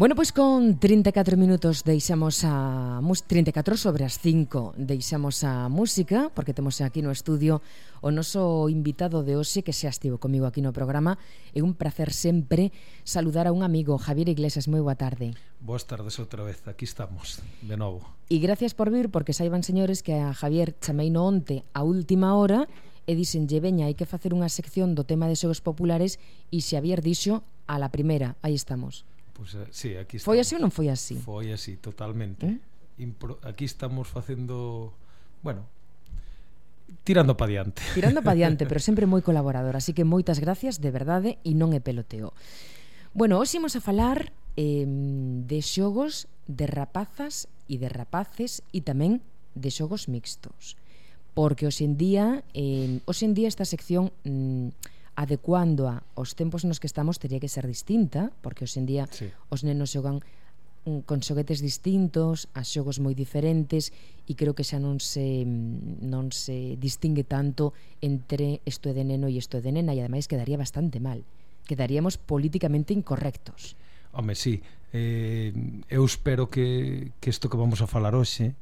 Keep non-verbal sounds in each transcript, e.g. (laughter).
Bueno, pois con 34 minutos deixamos a 34 sobre as 5 deixamos a música porque temos aquí no estudio o noso invitado de hoxe que xa estivo comigo aquí no programa. É un placer sempre saludar a un amigo Javier Iglesias, moi boa tarde. Boas tardes outra vez, aquí estamos de novo. E gracias por vir porque saiban señores que a Javier chamei no onte a última hora e dixenlle veña hai que facer unha sección do tema de xogos populares e Xavier dixo a la primera, aí estamos. Pois, pues, eh, sí, aquí estamos. Foi así ou non foi así? Foi así, totalmente. ¿Eh? Impro aquí estamos facendo, bueno, tirando pa diante. (laughs) Tirando pa diante, pero sempre moi (laughs) colaborador, así que moitas gracias de verdade e non é peloteo. Bueno, hoxe imos a falar eh, de xogos de rapazas e de rapaces e tamén de xogos mixtos. Porque hoxe en día, eh, hoxe en día esta sección mm, adecuando a os tempos nos que estamos teria que ser distinta, porque hoxe en día sí. os nenos xogan mm, con xoguetes distintos, a xogos moi diferentes e creo que xa non se mm, non se distingue tanto entre isto é de neno e isto é de nena e ademais quedaría bastante mal. Quedaríamos políticamente incorrectos. Home, sí. Eh, eu espero que, que isto que vamos a falar hoxe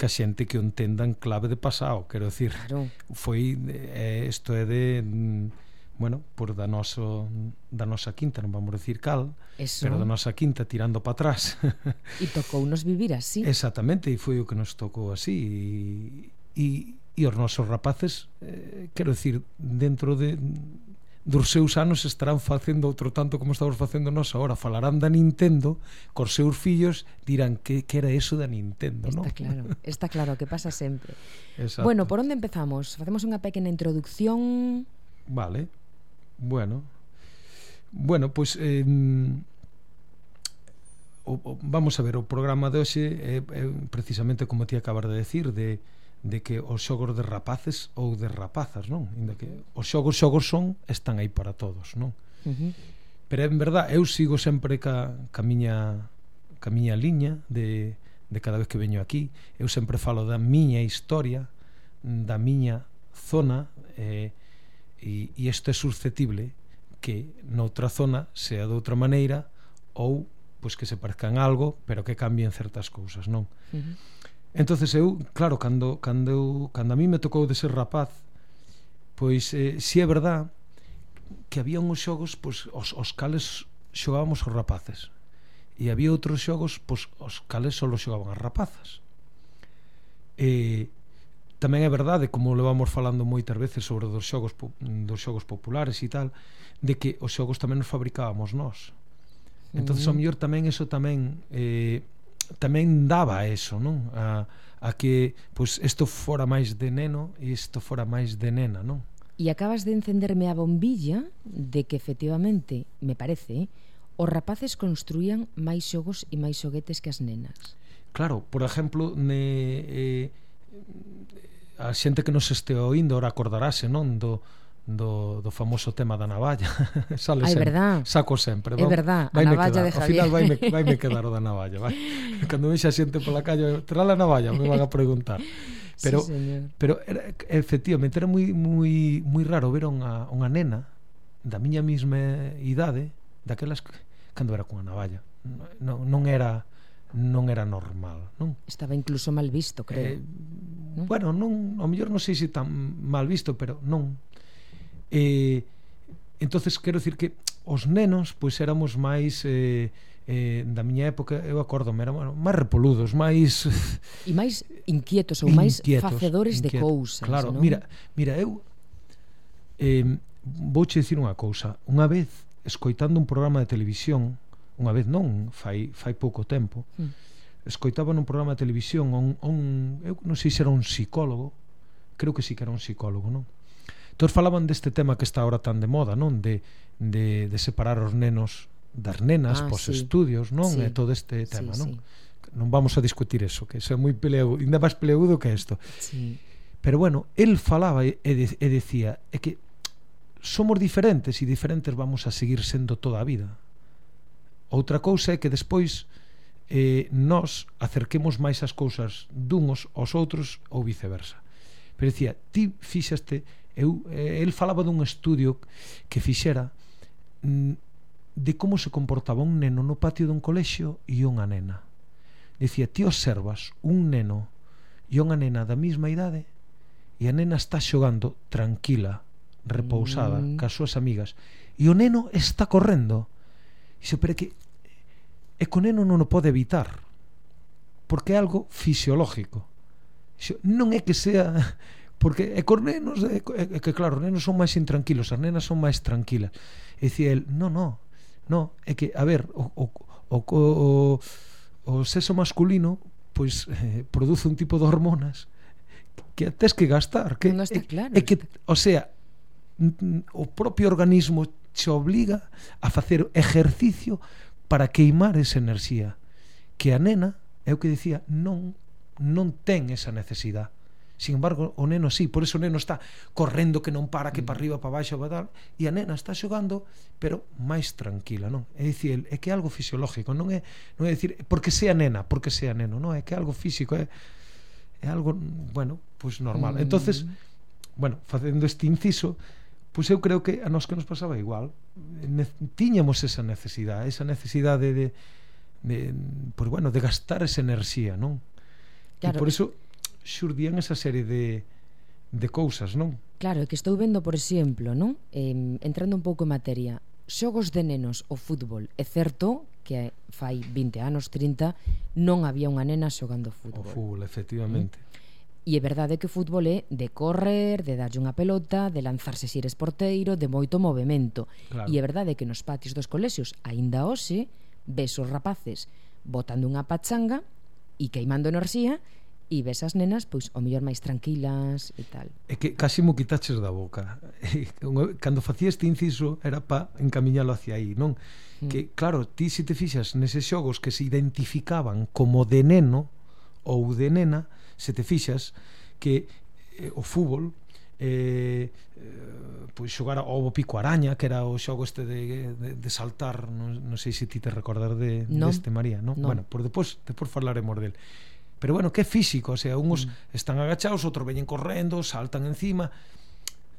que a xente que o entendan clave de pasado, quero decir. Claro. Foi eh, isto é de mm, bueno, por da noso da nosa quinta, non vamos decir cal, Eso. pero da nosa quinta tirando para atrás. E tocou nos vivir así. Exactamente, e foi o que nos tocou así e, e, e os nosos rapaces, eh, quero decir, dentro de dos seus anos estarán facendo outro tanto como estamos facendo nós agora, falarán da Nintendo cos seus fillos, dirán que, que era eso da Nintendo, Está ¿no? claro, está claro, que pasa sempre. (laughs) Exacto. Bueno, por onde empezamos? Facemos unha pequena introducción Vale. Bueno. Bueno, pois eh, o, o, vamos a ver, o programa de hoxe é, é precisamente como ti acabas de decir de, de que os xogos de rapaces ou de rapazas, non? Inda que os xogos xogos son, están aí para todos, non? Uh -huh. Pero en verdad eu sigo sempre ca, ca miña ca miña liña de, de cada vez que veño aquí eu sempre falo da miña historia da miña zona eh, e, e isto é susceptible que noutra zona sea de outra maneira ou pois que se parezcan algo, pero que cambien certas cousas, non? Uh -huh. Entonces eu, claro, cando cando eu, cando a mí me tocou de ser rapaz, pois eh, si é verdad que había uns xogos pois os, os cales xogábamos os rapaces. E había outros xogos pois os cales só xogaban as rapazas. Eh, tamén é verdade, como levamos falando moitas veces sobre dos xogos dos xogos populares e tal, de que os xogos tamén nos fabricábamos nós. Entonces, uh o mellor tamén eso tamén eh, tamén daba eso, non? A, a que pois isto fora máis de neno e isto fora máis de nena, non? E acabas de encenderme a bombilla de que efectivamente, me parece, eh, os rapaces construían máis xogos e máis xoguetes que as nenas. Claro, por exemplo, ne, eh, a xente que nos este oindo ora acordarase, non, do do, do famoso tema da navalla. (laughs) Sale Ai, sempre, verdad. saco sempre é verdad, vai a navalla de Javier ao final vai me, vai me quedar o da navalla vai. (laughs) cando vexe a xente pola calle tra a navalla me van a preguntar. Pero sí, pero era, efectivamente era moi moi moi raro ver unha, unha nena da miña mesma idade daquelas cando era cunha navalla. Non, non era non era normal, non? Estaba incluso mal visto, creo. Eh, ¿no? Bueno, non, ao mellor non sei se tan mal visto, pero non. Eh, entonces quero dicir que os nenos pois éramos máis eh, eh, da miña época, eu acordo, éramos máis repoludos, máis (laughs) e máis inquietos ou máis facedores inquietos, de cousas, Claro, non? mira, mira, eu eh, vouche dicir unha cousa. Unha vez escoitando un programa de televisión unha vez non, fai, fai pouco tempo, mm. escoitaba nun programa de televisión un, un, eu non sei se era un psicólogo, creo que si sí que era un psicólogo, non? Entón falaban deste tema que está ahora tan de moda, non? De, de, de separar os nenos das nenas ah, pos sí. estudios, non? Sí. E todo este tema, sí, non? Sí. Non vamos a discutir eso, que eso é moi peleu, ainda máis peleudo que isto. Sí. Pero bueno, el falaba e, de, e decía é que somos diferentes e diferentes vamos a seguir sendo toda a vida Outra cousa é que despois eh, nós acerquemos máis as cousas duns aos outros ou viceversa. Pero dicía, ti fixaste, eu, eh, el falaba dun estudio que fixera mm, de como se comportaba un neno no patio dun colexio e unha nena. Dicía, ti observas un neno e unha nena da mesma idade e a nena está xogando tranquila, repousada, mm. cas súas amigas, e o neno está correndo Dixo, pero que e con eno non o pode evitar porque é algo fisiológico Dixo, non é que sea porque e cos nenos é, é, que claro, os nenos son máis intranquilos as nenas son máis tranquilas e dicía el, non, non no, é que, a ver o, o, o, o, o sexo masculino pois eh, produce un tipo de hormonas que tes que gastar que, non está claro. é, é que, o sea mm, o propio organismo che obliga a facer ejercicio para queimar esa enerxía que a nena, é o que dicía, non non ten esa necesidade. Sin embargo, o neno sí, por eso o neno está correndo que non para, que mm. para arriba, para baixo, para tal, e a nena está xogando, pero máis tranquila, non? É dicir, é que é algo fisiológico, non é, non é dicir, porque sea nena, porque sea neno, non, é que é algo físico, é é algo, mm, bueno, pois pues normal. Mm. Entonces, bueno, facendo este inciso, pois eu creo que a nós que nos pasaba igual ne tiñamos esa necesidade esa necesidade de, de pois bueno, de gastar esa enerxía non? Claro. e por iso xurdían esa serie de de cousas, non? Claro, que estou vendo, por exemplo, non? Eh, entrando un pouco en materia, xogos de nenos o fútbol. É certo que fai 20 anos, 30, non había unha nena xogando fútbol. O fútbol, efectivamente. Mm? E é verdade que o fútbol é de correr, de darlle unha pelota, de lanzarse si eres porteiro, de moito movimento. Claro. E é verdade que nos patios dos colexios, aínda hoxe, ves os rapaces botando unha pachanga e queimando enerxía e ves as nenas pois o mellor máis tranquilas e tal. É que casi mo quitaches da boca. (laughs) Cando facía este inciso era pa encamiñalo hacia aí, non? Mm. Que claro, ti se te fixas neses xogos que se identificaban como de neno ou de nena, se te fixas que eh, o fútbol eh, eh, pois xogar ao pico araña que era o xogo este de, de, de saltar non, non sei se ti te recordar de, no. deste María non? No. bueno, por depois, depois falaremos del pero bueno, que físico, o sea, uns mm. están agachados, outros veñen correndo saltan encima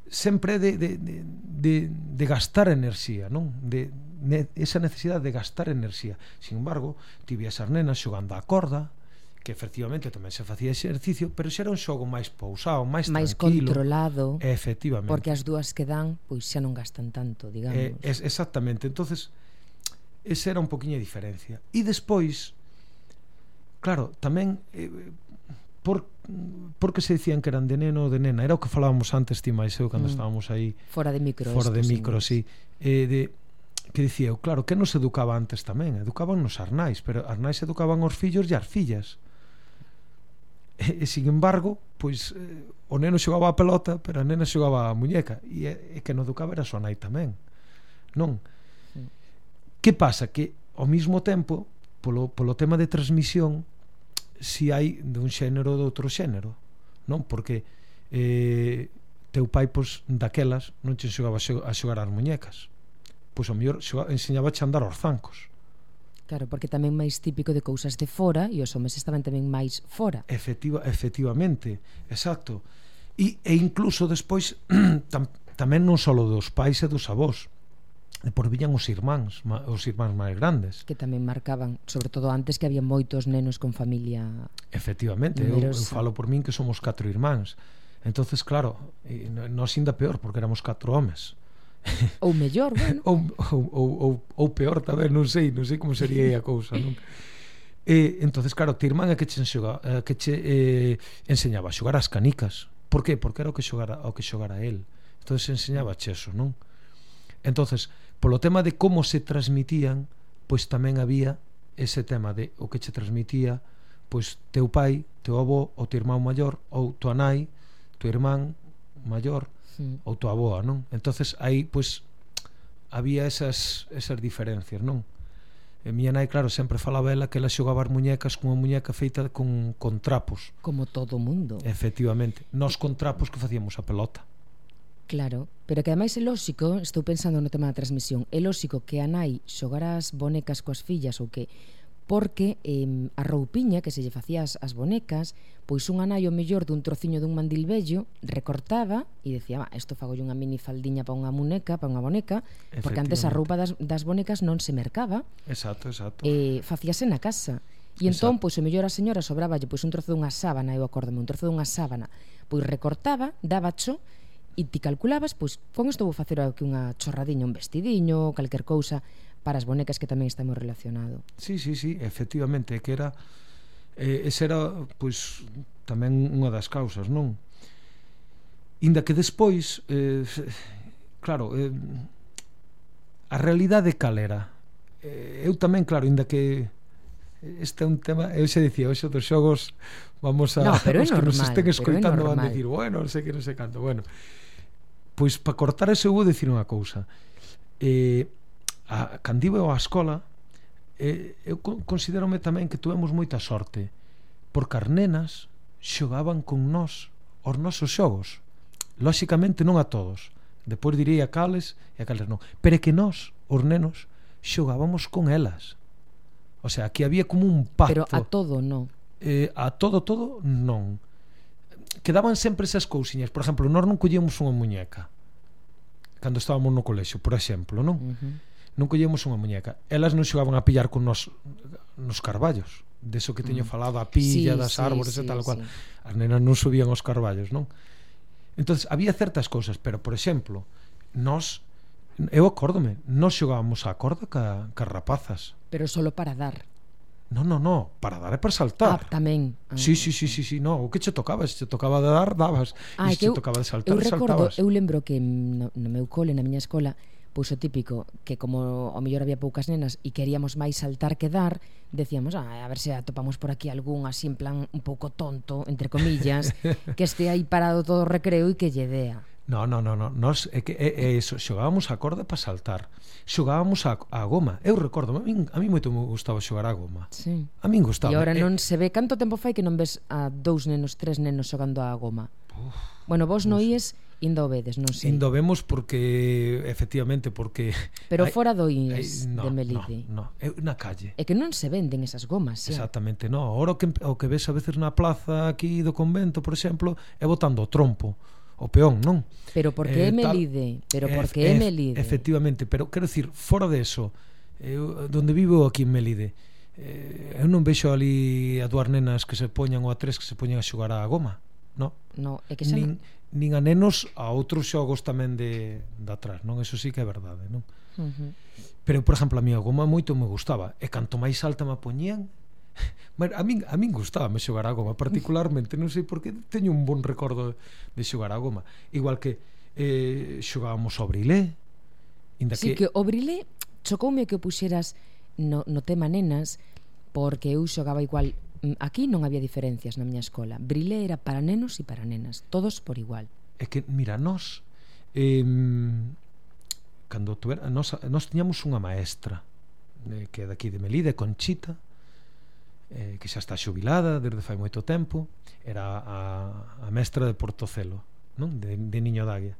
sempre de, de, de, de, de gastar enerxía non? De, de, esa necesidade de gastar enerxía sin embargo, ti vi as nenas xogando a corda que efectivamente tamén se facía exercicio, pero xa era un xogo máis pousado, máis, máis tranquilo. controlado. Efectivamente. Porque as dúas que dan, pois xa non gastan tanto, digamos. Eh, es, exactamente. entonces esa era un poquinha diferencia. E despois, claro, tamén eh, por porque se decían que eran de neno ou de nena, era o que falábamos antes ti máis eu cando mm. estábamos aí fora de micro, fora de micro, sí. Eh de que dicía eu, claro, que nos educaba antes tamén, educaban nos arnais, pero arnais educaban os fillos e as fillas e, e sin embargo pois eh, o neno xogaba a pelota pero a nena xogaba a muñeca e, e que no educaba era a súa nai tamén. Non? Sí. que pasa? Que ao mesmo tempo polo, polo tema de transmisión si hai dun xénero ou de outro xénero non? Porque eh, teu pai pois daquelas non che xogaba a xogar as muñecas. Pois ao mellor enseñaba a andar aos zancos. Claro, porque tamén máis típico de cousas de fora e os homes estaban tamén máis fora. Efectiva, efectivamente, exacto. E, e incluso despois (clears throat) tam, tamén non só dos pais e dos avós, por viñan os irmáns, os irmáns máis grandes. Que tamén marcaban, sobre todo antes que había moitos nenos con familia Efectivamente, eu, eu falo por min que somos catro irmáns. Entonces, claro, nós sin ainda peor porque éramos catro homes. Ou mellor, bueno. (laughs) ou, ou, ou, ou, ou peor tamén, non sei, non sei como sería a cousa, non? E, entonces claro, ti irmán que che, enxoga, que che eh, enseñaba a xogar as canicas. Por que? Porque era o que xogara, o que xogara el. Entonces enseñaba che eso, non? Entonces, polo tema de como se transmitían, pois tamén había ese tema de o que che transmitía pois teu pai, teu avó, o teu irmão maior ou tua nai, teu irmán maior, mm. ou tua boa, non? Entonces aí pois había esas esas diferencias, non? E miña nai, claro, sempre falaba ela que ela xogaba as muñecas cunha muñeca feita con, con trapos. Como todo o mundo. Efectivamente. Nos con trapos que facíamos a pelota. Claro, pero que ademais é lóxico, estou pensando no tema da transmisión, é lóxico que a nai xogara as bonecas coas fillas ou que porque eh, a roupiña que se lle facía as, as bonecas, pois un anai o mellor dun trociño dun mandil vello recortaba e decía, va, isto fago unha mini faldiña para unha muñeca, para unha boneca, porque antes a roupa das, das bonecas non se mercaba. Exacto, exacto. Eh, facíase na casa. E entón, pois o mellor a señora sobraballe pois un trozo dunha sábana, eu acórdome, un trozo dunha sábana, pois recortaba, daba cho, e ti calculabas, pois, con isto vou facer aquí unha chorradiña, un vestidiño, calquer cousa, para as bonecas que tamén está moi relacionado. Sí, sí, sí, efectivamente, que era eh, ese era pois tamén unha das causas, non? Inda que despois eh, claro, eh, a realidade calera. Eh, eu tamén, claro, inda que este é un tema, eu se dicía, hoxe dos xogos vamos a no, pero os que normal, nos estén escoitando van dicir, bueno, non sei que non sei canto. Bueno, pois para cortar ese vou dicir unha cousa. Eh, a, cando iba á escola eh, eu considerome tamén que tuvemos moita sorte porque as nenas xogaban con nós os nosos xogos. Lóxicamente non a todos depois diría a cales e a cales non pero é que nós, os nenos xogábamos con elas. O sea, aquí había como un pacto. Pero a todo non. Eh, a todo todo non. Quedaban sempre esas cousiñas. Por exemplo, nós non collíamos unha muñeca cando estábamos no colexo, por exemplo, non? Uh -huh non collemos unha muñeca. Elas non xogaban a pillar con nos, nos carballos, deso que teño mm. falado, a pilla sí, das sí, árbores sí, e tal sí. cual. Sí. As nenas non subían os carballos, non? Entonces había certas cousas, pero por exemplo, nós eu acórdome, nós xogábamos a corda ca, ca rapazas. Pero solo para dar. No, no, no, para dar e para saltar. Ah, tamén. Ah, sí, sí, sí, sí, sí, no, o que che tocaba, se te tocaba de dar, dabas. Ah, e se te tocaba de saltar, eu recordo, saltabas. Eu lembro que no, no meu cole, na miña escola, pois o típico que como o mellor había poucas nenas e queríamos máis saltar que dar, decíamos, ah, a ver se atopamos por aquí algún así en plan un pouco tonto, entre comillas, (laughs) que este aí parado todo o recreo e que lle dea. No, no, no, no, nos é que é, é eso, xogábamos a corda para saltar. Xogábamos a, a goma. Eu recordo, a min, a mí moito me gustaba xogar a goma. Sí. A min gustaba. E agora eh... non se ve canto tempo fai que non ves a dous nenos, tres nenos xogando a goma. Uf, bueno, vos non ies Indo vedes, non sei. Indo vemos porque efectivamente porque Pero hai, fora do Ines no, de Melide. No, no, é na calle. É que non se venden esas gomas, xa. Exactamente, no. Ora o que o que ves a veces na plaza aquí do convento, por exemplo, é botando o trompo o peón, non? Pero porque eh, é Melide, pero porque é, é Melide. Efectivamente, pero quero dicir, fora de eso, eh, eu, donde vivo aquí en Melide, eh, eu non vexo ali a dúas nenas que se poñan ou a tres que se poñan a xogar a goma, non? No, é que xa Nin, nin a nenos a outros xogos tamén de, de atrás, non? Eso sí que é verdade, non? Uh -huh. Pero, por exemplo, a mí goma moito me gustaba e canto máis alta me poñían (laughs) Bueno, a min, a min gustaba me xogar a goma particularmente, non sei por que teño un bon recordo de xogar a goma igual que eh, xogábamos ao brilé inda sí, que... que o brilé chocoume que o puxeras no, no tema nenas porque eu xogaba igual Mm, aquí non había diferencias na miña escola. Brilé era para nenos e para nenas, todos por igual. É que, mira, nós... Eh, cando tu era, nós, nós tiñamos unha maestra eh, que é daqui de Melide, Conchita, eh, que xa está xubilada desde fai moito tempo, era a, a mestra de Portocelo, non? De, de Niño Daguia.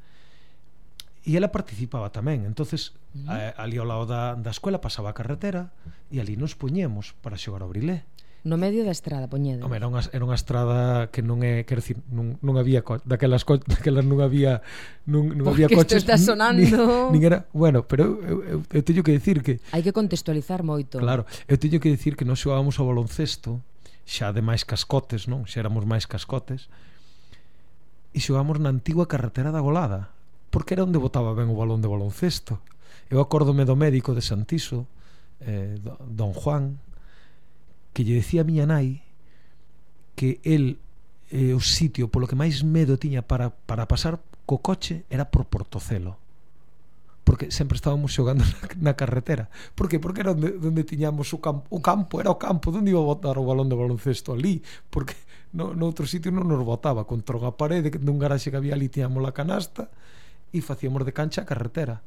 E ela participaba tamén, entonces uh -huh. a, ali ao lado da, da escola pasaba a carretera e ali nos poñemos para xogar ao brilé. No medio da estrada, poñede. Home, era unha, era unha estrada que non é, quero dicir, non, non había co, daquelas, co, daquelas non había non, non había coches. está sonando. Nin, nin era, bueno, pero eu, eu, eu teño que decir que Hai que contextualizar moito. Claro, eu teño que decir que nós xogábamos ao baloncesto xa de máis cascotes, non? Xa éramos máis cascotes. E xogábamos na antiga carretera da Golada, porque era onde botaba ben o balón de baloncesto. Eu acórdome do médico de Santiso, eh, don Juan, que lle decía a miña nai que el eh, o sitio polo que máis medo tiña para, para pasar co coche era por Portocelo porque sempre estábamos xogando na, na carretera. Por que? Porque era onde, onde tiñamos o campo, o campo, era o campo onde iba a botar o balón de baloncesto ali, porque no, no outro sitio non nos botaba contra unha parede dun garaxe que había ali tiñamos a canasta e facíamos de cancha a carretera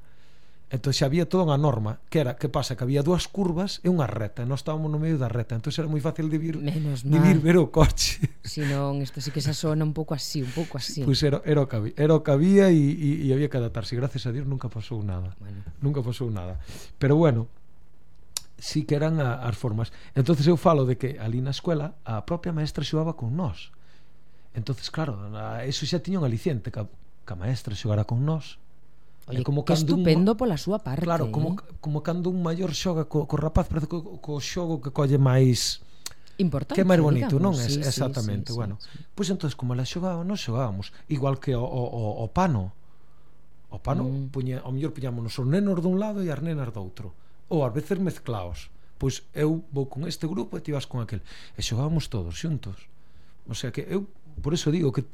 entón xa había toda unha norma que era que pasa? Que había dúas curvas e unha reta e nós estábamos no medio da reta entón era moi fácil de vir, Menos de vir ver o coche. (laughs) Si non, isto sí que xa sona un pouco así un pouco así. Pois pues era, era o que había, era o que había e, e, e había que adaptarse gracias a Dios nunca pasou nada. Bueno. nunca pasou nada. Pero bueno sí que eran a, as formas. Entonces eu falo de que ali na escuela a propia maestra xogaba con nós. Entonces claro, a, eso xa tiña un aliciente que a, que a maestra xogara con nós. Oye, é como que estupendo un... pola súa parte. Claro, como, eh? como cando un maior xoga co, co rapaz, parece co, co xogo que colle máis importante, que é máis bonito, digamos. non? Sí, es, exactamente, sí, sí, bueno. Sí, sí. Pois entonces como la xogaba, non xogábamos, igual que o, o, o pano. O pano mm. puña, ao mellor puñámonos os nenos dun lado e as nenas do outro, ou ás veces mezclaos. Pois eu vou con este grupo e ti vas con aquel. E xogábamos todos xuntos. O sea que eu por eso digo que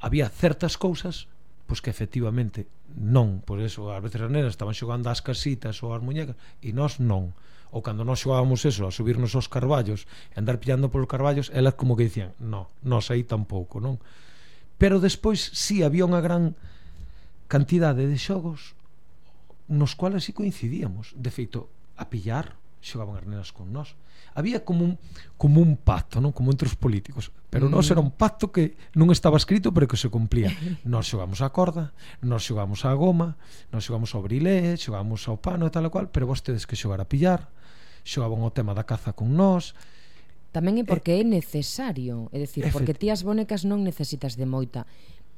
había certas cousas pois que efectivamente Non, por eso, ás veces as nenas estaban xogando ás casitas ou ás muñecas e nós non. Ou cando nós xogábamos eso, a subirnos aos carballos e andar pillando polos carballos, elas como que dicían, non, nós aí tampouco, non? Pero despois si sí, había unha gran cantidade de xogos nos cuales si coincidíamos. De feito, a pillar, xogaban as nenas con nós había como un, como un pacto non como entre os políticos pero mm. nós era un pacto que non estaba escrito pero que se cumplía (laughs) nós xogamos a corda nós xogamos a goma nós xogamos ao brilé xogamos ao pano e tal e cual pero vostedes que xogar a pillar xogaban o tema da caza con nós Tamén é porque eh, é necesario, é dicir, porque ti as bonecas non necesitas de moita,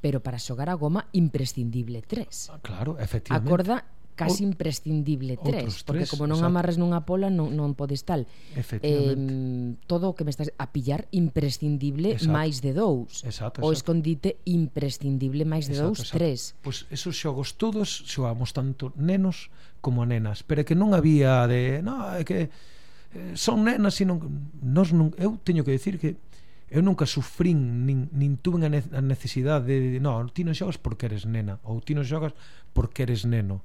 pero para xogar a goma imprescindible tres. Ah, claro, efectivamente. A corda casi o, imprescindible tres, porque tres, como non exacto. amarres nunha pola non, non podes tal eh, todo o que me estás a pillar imprescindible exacto. máis de dous exacto, exacto. o escondite imprescindible máis de exacto, dous, exacto. tres Pois pues esos xogos todos xogamos tanto nenos como nenas pero é que non había de no, é que eh, son nenas e non, nos non eu teño que decir que eu nunca sufrín nin, nin tuve a necesidade de, de no, ti non xogas porque eres nena ou ti non xogas porque eres neno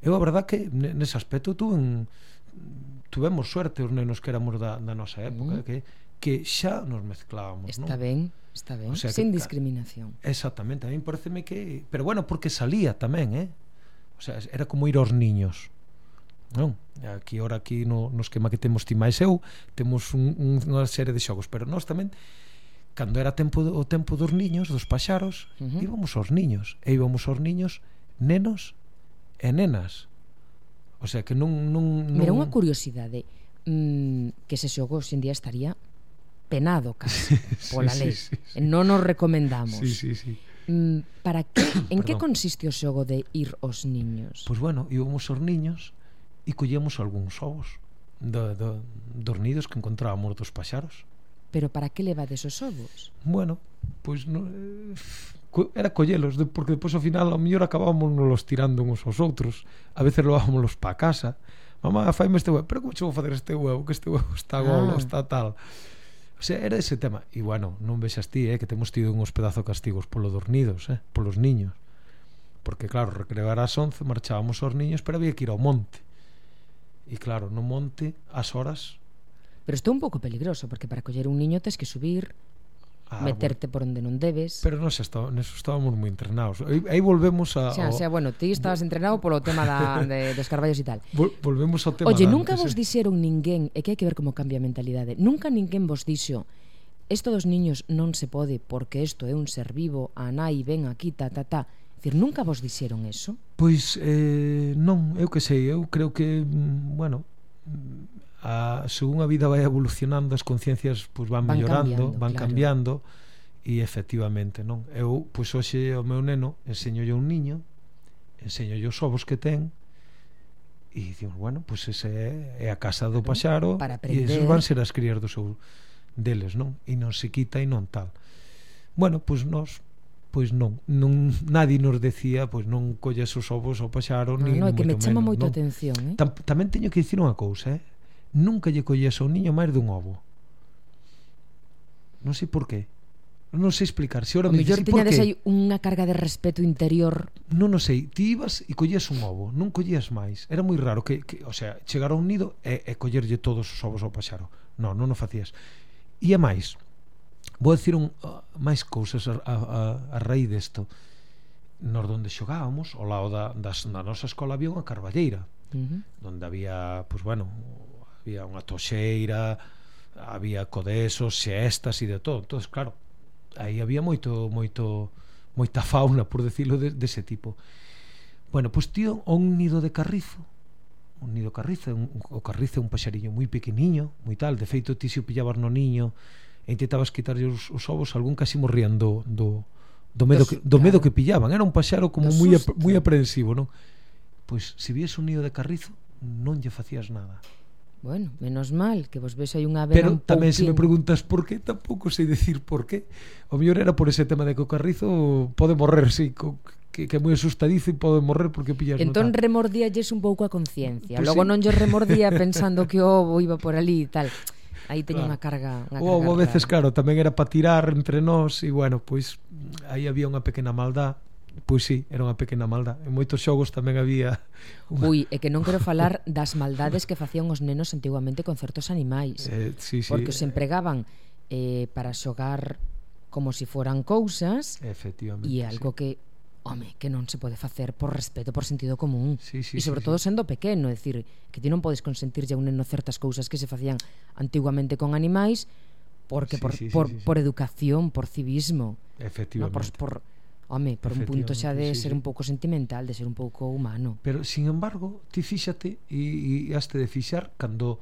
Eu a verdad que nese aspecto tuven tuvemos suerte os nenos que éramos da, da nosa época, mm. que que xa nos mezclábamos, Está non? ben, está ben, o sea, sin que, discriminación. Exactamente, a mí pareceme que, pero bueno, porque salía tamén, eh? O sea, era como ir aos niños. Non? Aquí ora aquí no, no esquema que temos ti máis eu, temos un, un, unha serie de xogos, pero nós tamén cando era tempo o tempo dos niños, dos paxaros, uh -huh. íbamos aos niños, e íbamos aos niños nenos e nenas. O sea, que non... non, non... Mira, unha curiosidade mm, que ese xogo hoxendía estaría penado casi (laughs) sí, pola lei. Sí, sí. Non nos recomendamos. Sí, sí, sí. Mm, para que, (coughs) en que consiste o xogo de ir os niños? Pois pues bueno, íbamos os niños e collemos algúns ovos do, do, dos nidos que encontrábamos dos paxaros. Pero para que levades os ovos? Bueno, pois pues, no, eh, era collelos, de, porque depois ao final ao mellor acabábamos nos tirando uns aos outros a veces levábamos pa casa mamá, faime este huevo, pero como che vou facer este huevo que este huevo está ah. golo, ah. está tal O sea, era ese tema. E bueno, non vexas ti, eh, que temos tido uns pedazo castigos polo dormidos, eh, polos niños. Porque claro, recrear as 11 marchábamos aos niños, pero había que ir ao monte. E claro, no monte as horas Pero isto é un pouco peligroso, porque para coller un niño tens que subir, Ah, meterte por onde non debes. Pero nós está, neso estábamos moi entrenados. Aí, aí volvemos a... Xa, o... xa, bueno, ti estabas entrenado polo tema da, de, dos carballos e tal. Vol, volvemos ao tema... Oye, da, nunca vos eh. dixeron ninguén, e que hai que ver como cambia a mentalidade, nunca ninguén vos dixo isto dos niños non se pode porque isto é un ser vivo, a nai ven aquí, ta, ta, ta. Dicir, nunca vos dixeron eso? Pois, eh, non, eu que sei, eu creo que, mm, bueno, a, según a vida vai evolucionando as conciencias pois, van, van mellorando, cambiando, van claro. cambiando e efectivamente non eu pois hoxe ao meu neno enseñolle un niño enseñolle os ovos que ten e dicimos, bueno, pois pues ese é, é a casa do paxaro para e esos van ser as crías do seu deles, non? E non se quita e non tal. Bueno, pois nós pois non, non nadie nos decía, pois non colles os ovos ao paxaro, non, ni no, é que me chama moito atención, eh? Tam, tamén teño que dicir unha cousa, eh? nunca lle colles ao niño máis dun ovo. Non sei por qué. Non sei explicar. Se ora o me mellor tiñades aí unha carga de respeto interior. Non o sei. Ti ibas e collías un ovo. Non collías máis. Era moi raro que, que o sea, chegar a un nido e, e collerlle todos os ovos ao paxaro. Non, non o facías. E a máis. Vou dicir un, uh, máis cousas a, a, a, a raíz desto. Nos donde xogábamos, ao lado da, das, da nosa escola había unha carballeira. Uh -huh. Donde había, pois pues, bueno, había unha toxeira había codesos, xestas e de todo. Entón claro, aí había moito moito moita fauna por decirlo de, dese tipo. Bueno, pois pues, tío, un nido de carrizo. Un nido carrizo, un, o carrizo é un paxariño moi pequeniño, moi tal, de feito ti se o pillabas no niño e intentabas quitarlle os, os ovos, algún casi morrían do, do, do medo, que, do medo que pillaban, era un paxaro como moi moi aprensivo, non? Pois se vies un nido de carrizo non lle facías nada. Bueno, menos mal, que vos ves aí unha vena Pero un tamén se me preguntas por qué, tampouco sei decir por qué. O mellor era por ese tema de que o carrizo pode morrer, sí, co, que, que é moi asustadizo e pode morrer porque pillas Entón no remordíalles un pouco a conciencia. Pues Logo sí. non lle remordía (laughs) pensando que o ovo iba por ali e tal. Aí teña unha carga, unha o carga. A veces, rara. claro, tamén era para tirar entre nós e bueno, pois aí había unha pequena maldad Pois sí, era unha pequena maldad. En moitos xogos tamén había... (laughs) Unha... Ui, é que non quero falar das maldades que facían os nenos antiguamente con certos animais. Eh, sí, sí. Porque os empregaban eh, para xogar como se si foran cousas Efectivamente, e algo sí. que home, que non se pode facer por respeto, por sentido común. Sí, sí, e sobre sí, todo sí. sendo pequeno, é dicir, que ti non podes consentirlle a un neno certas cousas que se facían antiguamente con animais porque sí, por, sí, sí, por, sí, sí. por educación, por civismo, Efectivamente. No, por, por Home, por un punto xa de sí, ser un pouco sentimental, de ser un pouco humano. Pero, sin embargo, ti fíxate e, e haste de fixar cando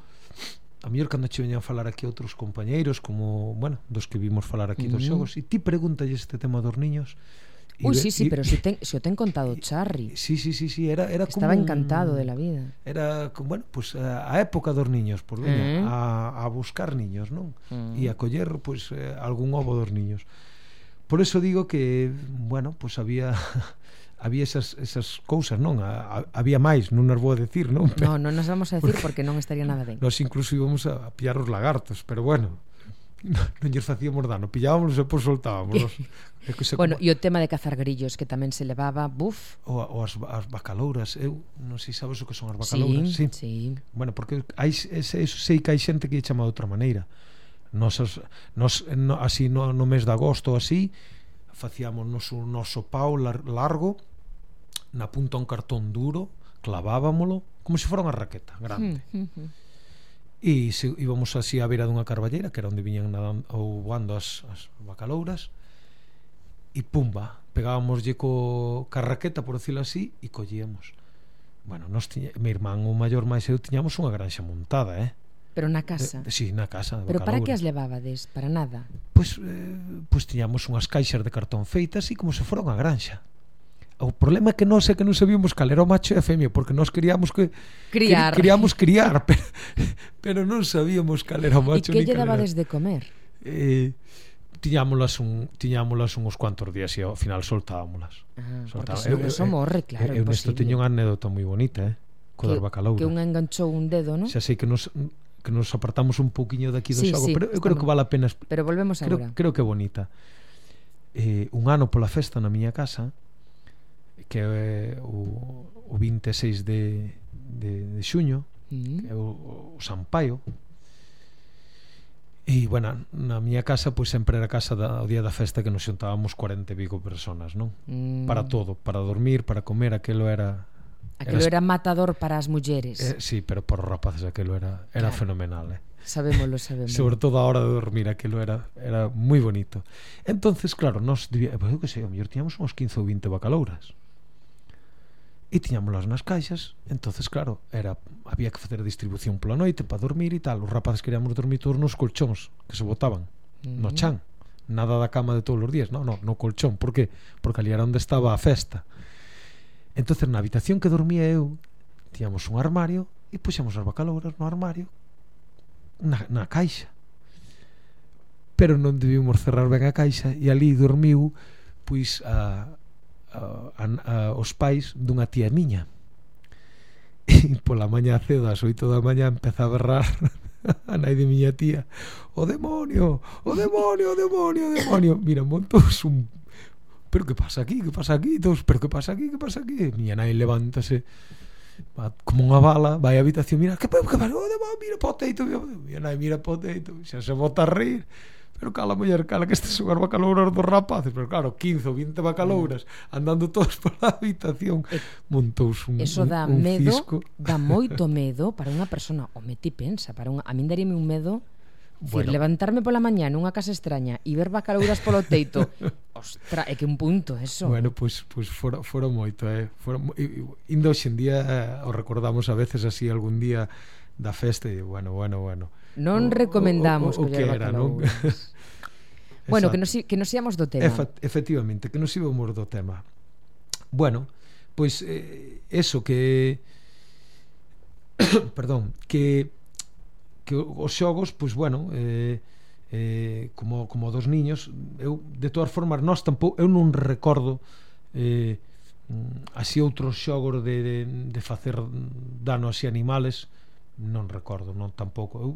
a mellor cando che veñan falar aquí outros compañeiros como, bueno, dos que vimos falar aquí mm. dos xogos, e ti pregúntalles este tema dos niños Ui, sí, sí, y, pero se, ten, se o ten contado Charri Sí, sí, sí, sí era, era como Estaba encantado un, de la vida Era, como, bueno, pues a, a época dos niños por veña, mm. a, a buscar niños, non? Mm. E a coller, pues, eh, algún ovo dos niños Por eso digo que, bueno, pues había (laughs) había esas, esas cousas, non? A, a, había máis, non nos vou a decir, non? No, non nos vamos a decir porque, porque non estaría nada ben. Nos incluso íbamos a, a pillar os lagartos, pero bueno, non lles facíamos dano, pillábamos e pois soltábamos. e (laughs) que se... Bueno, e o tema de cazar grillos que tamén se levaba, buf. O, o as, as bacalouras, eu non sei sabes o que son as bacalouras, sí. sí. sí. Bueno, porque hai, ese, eso sei que hai xente que lle chama de outra maneira nos, nos, no, así no, no mes de agosto así facíamos nos o noso pau lar, largo na punta un cartón duro clavábamolo como se fora unha raqueta grande. Mm, mm, mm. e se, íbamos así á beira dunha carballera que era onde viñan nadando, ou voando as, as bacalouras e pumba pegábamoslle co carraqueta por decirlo así e collíamos. Bueno, nos tiña, mi irmán o maior máis eu tiñamos unha granxa montada eh? Pero na eh, casa? Eh, sí, na casa. Pero para que as levabades? Para nada? Pois, eh, pois tiñamos unhas caixas de cartón feitas e como se foron a granxa. O problema é que nós é que non sabíamos cal era o macho e a femia, porque nós queríamos que criar. Queríamos criar, (laughs) pero, pero non sabíamos cal era o macho e que lle dabades de comer? Eh, tiñámolas un tiñámolas uns cuantos días e ao final soltábamolas. Ah, soltábamolas. Porque senón eso morre, claro, eu, eu, eu teño unha anécdota moi bonita, eh? Co que, que unha enganchou un dedo, non? Xa sei que nos que nos apartamos un pouquiño daqui do sí, xogo, sí, pero eu creo que vale a pena. Pero volvemos creo, agora. Creo que é bonita. Eh, un ano pola festa na miña casa, que é o, o 26 de, de, de xuño, mm. que é o, o San Paio, E, bueno, na miña casa, pois sempre era casa da, o día da festa que nos xuntábamos 40 e pico personas, non? Mm. Para todo, para dormir, para comer, aquelo era Aquilo era, era matador para as mulleres. Eh, sí, pero para os rapaces aquilo era era claro. fenomenal, eh. Sabémoslo, (laughs) sabemos. Sobre todo a hora de dormir, aquilo era era moi bonito. Entonces, claro, nós pues, eu que sei, o mellor tiñamos uns 15 ou 20 bacalouras. E tiñámolas nas caixas, entonces claro, era había que facer a distribución pola noite para dormir e tal. Os rapaces queríamos dormir todos nos colchóns que se botaban uh -huh. no mm. chan. Nada da cama de todos os días, non, non, no colchón, por que? Porque ali era onde estaba a festa. Entonces na habitación que dormía eu Tiamos un armario E puxemos as bacalouras no armario Na, na caixa. Pero non debimos cerrar ben a caixa E ali dormiu Pois a, a, a, a os pais dunha tía miña. (laughs) E pola mañá cedo ás oito da mañá Empeza a berrar (laughs) a nai de miña tía O demonio, o demonio, o demonio, o demonio Mira, montouse un pero que pasa aquí, que pasa aquí, todos, pero que pasa aquí, que pasa aquí. Miña nai levántase va como unha bala, vai á habitación, mira, que que pasa, oh, mira para o teito, miña nai mira para o teito, xa se bota a rir. Pero cala, muller, cala, que este xogar bacalouras dos rapaces. Pero claro, 15 ou 20 bacalouras mm. andando todos pola habitación. Eh, montouse un Eso dá un, un medo, cisco. dá moito (laughs) medo para unha persona, o meti pensa, para unha, a min daríame un medo Bueno. Levantarme pola mañá nunha casa extraña e ver bacalouras polo teito (laughs) ostra, é que un punto eso bueno, pois, pois pues foro, moito eh? foro, indo hoxendía eh, o recordamos a veces así algún día da festa e bueno, bueno, bueno non o, recomendamos o, o, o que era, non? (laughs) bueno, que nos, que nos íamos do tema Efa, efectivamente, que nos íbamos do tema bueno, pois eh, eso que (coughs) perdón, que que os xogos, pois bueno, eh, eh, como, como dos niños, eu de todas formas nós tampouco eu non recordo eh, mm, así outros xogos de, de, de facer dano así animales non recordo, non tampouco eu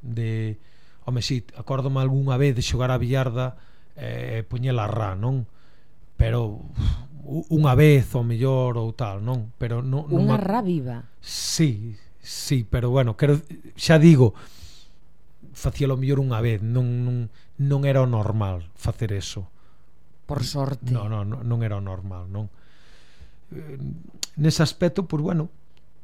de home si, acórdome algunha vez de xogar a billarda e eh, poñela rá, non? Pero unha vez ou mellor ou tal, non? Pero non, non unha ma... rá viva. Si, sí, Sí, pero bueno, quero, xa digo, facíalo mellor unha vez, non, non, non era o normal facer eso. Por sorte. No, no, non era o normal, non. Eh, nese aspecto, pois bueno,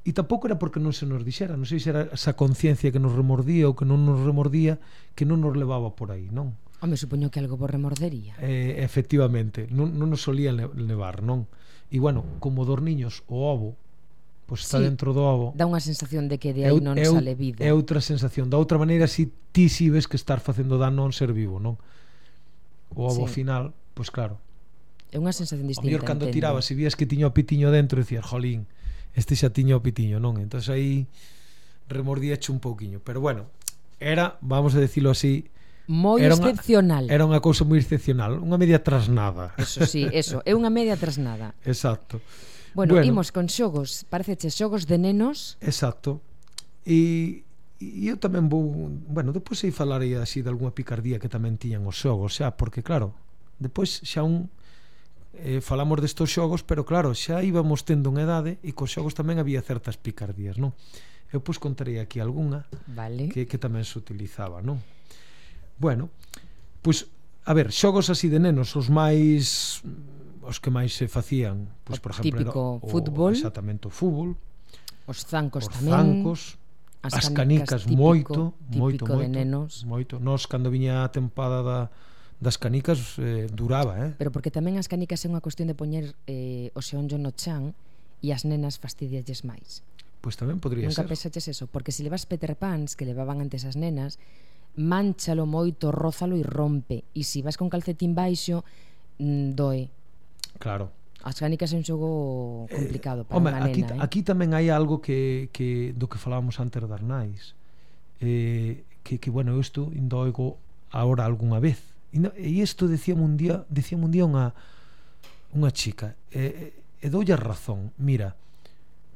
e tampouco era porque non se nos dixera, non sei se era esa conciencia que nos remordía ou que non nos remordía, que non nos levaba por aí, non? Home, supoño que algo vos remordería. Eh, efectivamente, non, non nos solía levar, non? E bueno, como dos niños o ovo pois está sí, dentro do ovo. Dá unha sensación de que de aí non é, sale vida. É outra sensación. Da outra maneira, si ti si ves que estar facendo dano a un ser vivo, non? O ovo sí. final, pois claro. É unha sensación distinta. O mellor cando entendo. se vías que tiña o pitiño dentro dicías, jolín, este xa tiña o pitiño, non? Entón aí remordíache un pouquiño. Pero bueno, era, vamos a decirlo así, Moi era unha, excepcional. Era unha cousa moi excepcional, unha media trasnada. Eso sí, eso, é unha media trasnada. (laughs) Exacto. Bueno, bueno, imos con xogos, pareceche xogos de nenos. Exacto. E e eu tamén vou, bueno, depois aí falarei así de algunha picardía que tamén tiñan os xogos, xa, porque claro, depois xa un eh, falamos destos xogos, pero claro, xa íbamos tendo unha edade e cos xogos tamén había certas picardías, non? Eu pois contarei aquí algunha vale. que, que tamén se utilizaba, non? Bueno, pois, a ver, xogos así de nenos, os máis os que máis se facían, pois, por exemplo, típico era o, fútbol, exactamente o fútbol, os zancos os tamén, zancos, as, as canicas, típico, moito, típico moito, moito, nenos. moito. Nos cando viña a tempada da das canicas eh, duraba, eh? Pero porque tamén as canicas é unha cuestión de poñer eh, o xeonllo no chan e as nenas fastidialles máis. Pois tamén podría Nunca ser. Nunca pensaches eso, porque se levas Peter Pans que levaban antes as nenas, manchalo moito, rózalo e rompe. E se vas con calcetín baixo, mm, doe Claro. As canicas é un xogo complicado eh, para eh, home, unha nena, aquí, eh? aquí tamén hai algo que, que do que falábamos antes das nais. Eh, que, que bueno, isto indo oigo agora algunha vez. E, isto decía un día, decía un día unha unha chica, e, e, e doulle razón. Mira,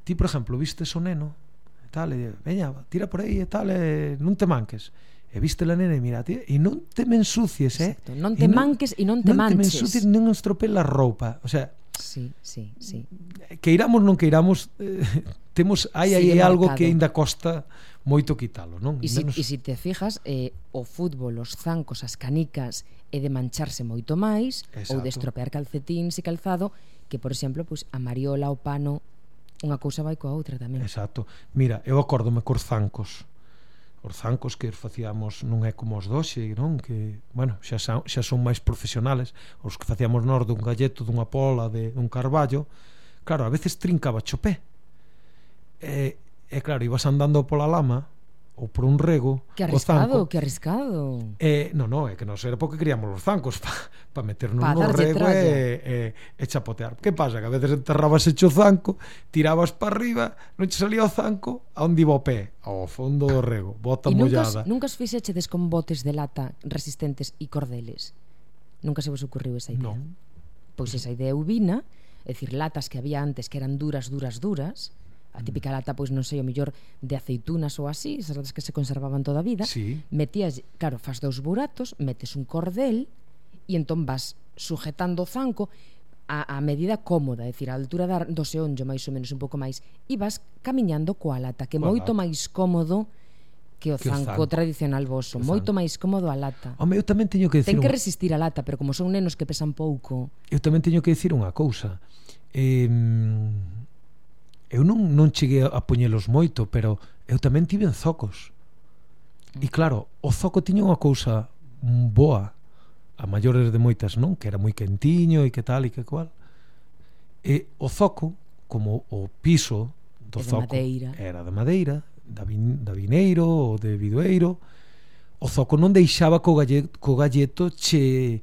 ti, por exemplo, viste o neno, e tal, e, veña, tira por aí e tal, e non te manques e viste la nena e mirate e non te me ensucies, eh? Exacto. Non te e manques e non te non manches. Non te me ensucies, non estropees la roupa. O sea, Sí, sí, sí. Queiramos non queiramos, eh, (laughs) temos hai aí sí, algo que aínda costa moito quitalo, non? E si, Menos... e si te fijas, eh, o fútbol, os zancos, as canicas é de mancharse moito máis Exacto. ou de estropear calcetíns e calzado que, por exemplo, pois, pues, a mariola, o pano, unha cousa vai coa outra tamén. Exacto. Mira, eu acórdome cos zancos os zancos que facíamos non é como os doxe, non? Que, bueno, xa, xa, xa son máis profesionales os que facíamos nós dun galleto, dunha pola, de, un carballo claro, a veces trincaba chopé e, e claro, ibas andando pola lama ou por un rego que arriscado, que arriscado. Eh, non, non, é que non era porque criamos os zancos para (laughs) pa meternos pa no rego e, e, e chapotear. Que pasa? que a veces enterrabas hecho o zanco tirabas para arriba non che salía o zanco a onde iba o pé? Ao fondo do rego, bota e mollada. nunca, nunca os fixechedes con botes de lata resistentes e cordeles? Nunca se vos ocorreu esa idea? non pois esa idea ubina é dicir, latas que había antes que eran duras, duras, duras a típica lata, pois non sei, o mellor de aceitunas ou así, esas latas que se conservaban toda a vida, sí. metías, claro, fas dous buratos, metes un cordel e entón vas sujetando o zanco a, a medida cómoda, é dicir, a altura da, do seonllo máis ou menos un pouco máis, e vas camiñando coa lata, que é moito máis cómodo que o zanco tradicional voso, moito máis cómodo a lata. Home, eu tamén teño que decir Ten que resistir a lata, pero como son nenos que pesan pouco. Eu tamén teño que decir unha cousa. Eh, eu non, non cheguei a poñelos moito, pero eu tamén tive en zocos. E mm. claro, o zoco tiña unha cousa boa, a maiores de moitas non, que era moi quentiño e que tal e que cual. E o zoco, como o piso do zoco madeira. era de madeira, da, vin, da vineiro ou de vidueiro, o zoco non deixaba co galleto, co galleto che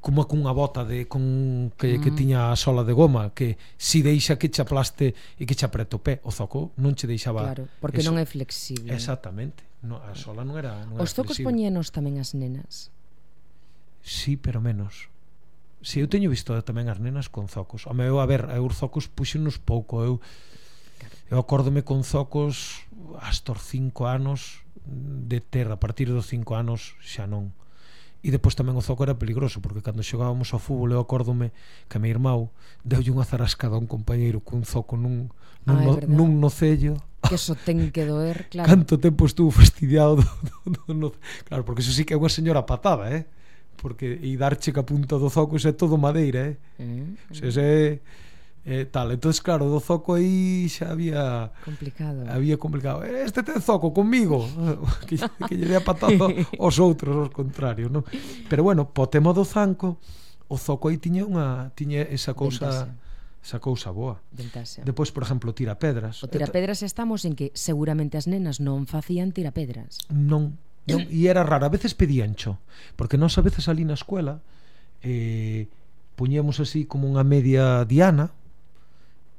como cunha bota de con que, mm. que tiña a sola de goma que si deixa que che aplaste e que che aprete o pé o zoco non che deixaba claro, porque eso. non é flexible exactamente no, a sola non era non os era zocos poñenos tamén as nenas sí, pero menos Si, sí, eu teño visto tamén as nenas con zocos. a meu a ver, eu os zocos puxenos pouco. Eu, eu acórdome con zocos hasta os 5 anos de ter, a partir dos 5 anos xa non. Uh e depois tamén o zoco era peligroso porque cando xogábamos ao fútbol eu acórdome que a meu irmão deulle unha zarascada a un compañeiro cun zoco nun, nun, ah, no, nun nocello que eso ten que doer, (laughs) claro. Canto tempo estuvo fastidiado do, do, do, do, claro, porque eso sí que é unha señora patada, eh? Porque e darche que a punta do zoco é todo madeira, eh? Mm, mm. O sea, eh. é eh, tal. Entonces, claro, do zoco aí xa había complicado. Había complicado. Eh, este ten zoco comigo, que (laughs) que lle dea patado (laughs) aos outros, os contrarios, non? Pero bueno, po tema do zanco, o zoco aí tiña unha tiña esa cousa esa cousa boa. Ventase. Depois, por exemplo, tira pedras. O tira pedras estamos en que seguramente as nenas non facían tira pedras. Non, non (clears throat) e era raro, a veces pedíancho, porque nós a veces ali na escuela eh, poñíamos así como unha media diana,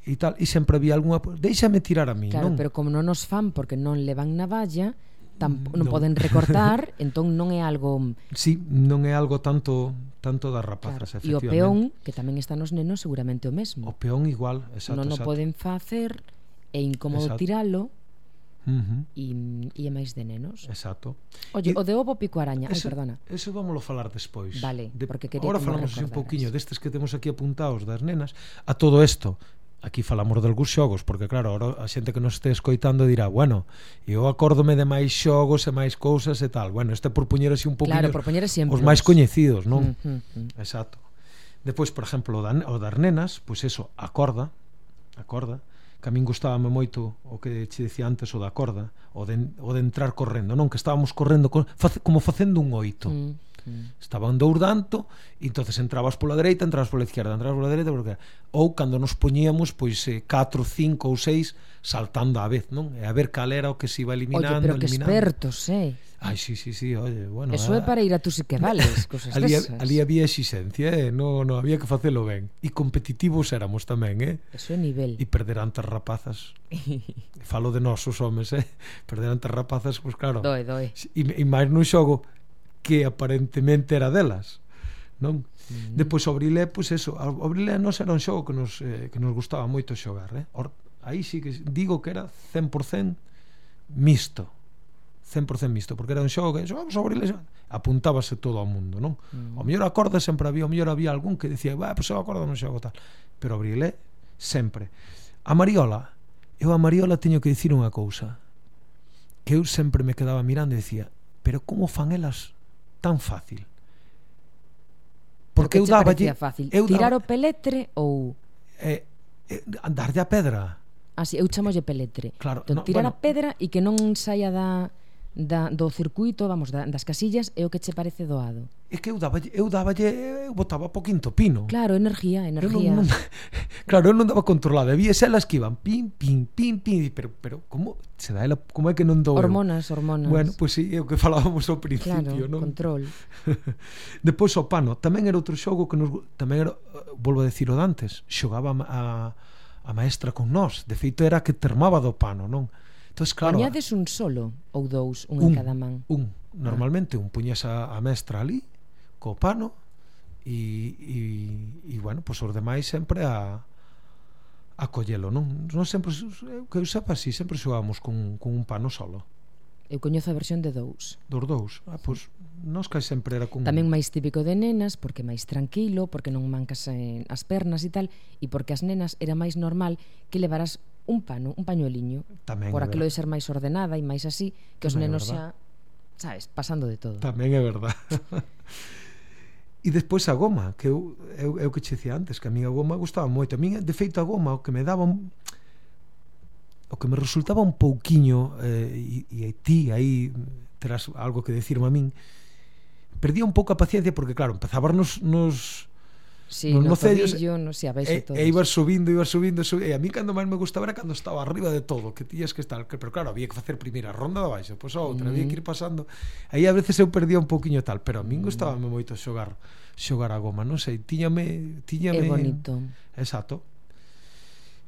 e tal, e sempre había algunha, déixame tirar a mí, claro, non? pero como non nos fan porque non levan navalla, tampo, mm, non, non poden recortar, (laughs) entón non é algo Sí, non é algo tanto tanto das rapazas, claro. efectivamente. E o peón, que tamén está nos nenos, seguramente o mesmo. O peón igual, exacto, Non o poden facer, é incómodo exacto. tiralo, Uh -huh. e, e é máis de nenos. Exacto. Oye, e, o de ovo pico araña, eso, perdona. Eso vámoslo falar despois. Vale, de, porque quería Ahora que falamos un pouquiño destes que temos aquí apuntados das nenas a todo isto aquí falamos delgús xogos, porque claro, a xente que nos este escoitando dirá, bueno, eu acórdome de máis xogos e máis cousas e tal. Bueno, este por puñer así un pouco claro, por os máis coñecidos, non? Mm, mm, mm. Exacto. Depois, por exemplo, o, da, o das nenas, pois pues eso, a corda, a corda, que a min gustábame moito o que che dicía antes o da corda, o de, o de entrar correndo, non? Que estábamos correndo co, face, como facendo un oito. Mm mm. estaban dous danto e entonces entrabas pola dereita entrabas pola izquierda entrabas pola dereita porque... ou cando nos poñíamos pois eh, 4, 5 ou 6 saltando á vez non e a ver cal era o que se iba eliminando oye, pero eliminando. que expertos eh Ai, sí, sí, sí, oye, bueno... Eso é para ir a tú si que vales, (laughs) cosas ali, desas. Ali había exigencia, eh? no, no, había que facelo ben. E competitivos éramos tamén, eh? Eso é nivel. E perder ante rapazas. (laughs) Falo de nós, os homes, eh? Perder ante rapazas, pois pues, claro. Doi, doi. E, e máis nun xogo que aparentemente era delas non? Mm-hmm. Uh -huh. Depois o Brilé, pois eso, o Brilé non era un xogo que nos, eh, que nos gustaba moito xogar, eh? Or, aí sí que digo que era 100% misto. 100% misto, porque era un xogo que xogamos o Brilé, apuntábase todo ao mundo, non? Uh -huh. O mellor acorde sempre había, o mellor había algún que dicía, "Va, pois pues, eu acordo non xogo tal." Pero o Brilé sempre. A Mariola, eu a Mariola teño que dicir unha cousa que eu sempre me quedaba mirando e dicía, pero como fan elas tan fácil. Porque eu daba fácil. Eu Tirar daba... o peletre ou eh, eh, darlle a pedra. Ah, Así, eu chamolle peletre. Claro, entón, no, tirar bueno, a pedra e que non saia da da, do circuito, vamos, da, das casillas é o que che parece doado. É que eu daballe, eu daballe, eu botaba po quinto pino. Claro, energía, energía. Non, non, (laughs) claro, eu non daba controlada. Había elas que iban pim, pim, pim, pim, pero pero como se dá ela, como é que non dou? Hormonas, eu? hormonas. Bueno, pois pues, sí, é o que falábamos ao principio, claro, non? control. (laughs) Depois o pano, tamén era outro xogo que nos tamén era, volvo a decir o dantes, xogaba a a maestra con nós. De feito era que termaba do pano, non? Entonces, claro, Poñades un solo ou dous, un, un en cada man? Un, ah. normalmente, un puñes a, a mestra ali, co pano, e, e, e bueno, pois os demais sempre a, a collelo, non? Non sempre, que eu sepa así, sempre xogábamos con, con un pano solo. Eu coñezo a versión de dous. Dos dous? Ah, pois nos que sempre era con... Tamén máis típico de nenas, porque máis tranquilo, porque non mancas eh, as pernas e tal, e porque as nenas era máis normal que levaras un pano, un pañueliño, Tamén por aquilo de ser máis ordenada e máis así, que Tamén os nenos xa, sabes, pasando de todo. Tamén é verdad. (laughs) E despois a goma, que eu, eu, eu que che dicía antes, que a mí a goma gustaba moito. A mí, de feito, a goma, o que me daba un... o que me resultaba un pouquiño, eh, e, e ti aí terás algo que decirme a min, perdía un pouco a paciencia porque, claro, empezaba nos, nos Sí, no, no nocellos tobillo, no, sei, abaixo e, eh, eh, todo. e ibas subindo, ibas subindo, subindo, e eh, a mí cando máis me gustaba era cando estaba arriba de todo, que tías que estar, que, pero claro, había que facer primeira ronda de baixo, pois a outra, mm. había que mm. ir pasando. Aí a veces eu perdía un pouquiño tal, pero a min mm. gustábame moito xogar xogar a goma, non sei, tiñame, tiñame... É bonito. Exacto.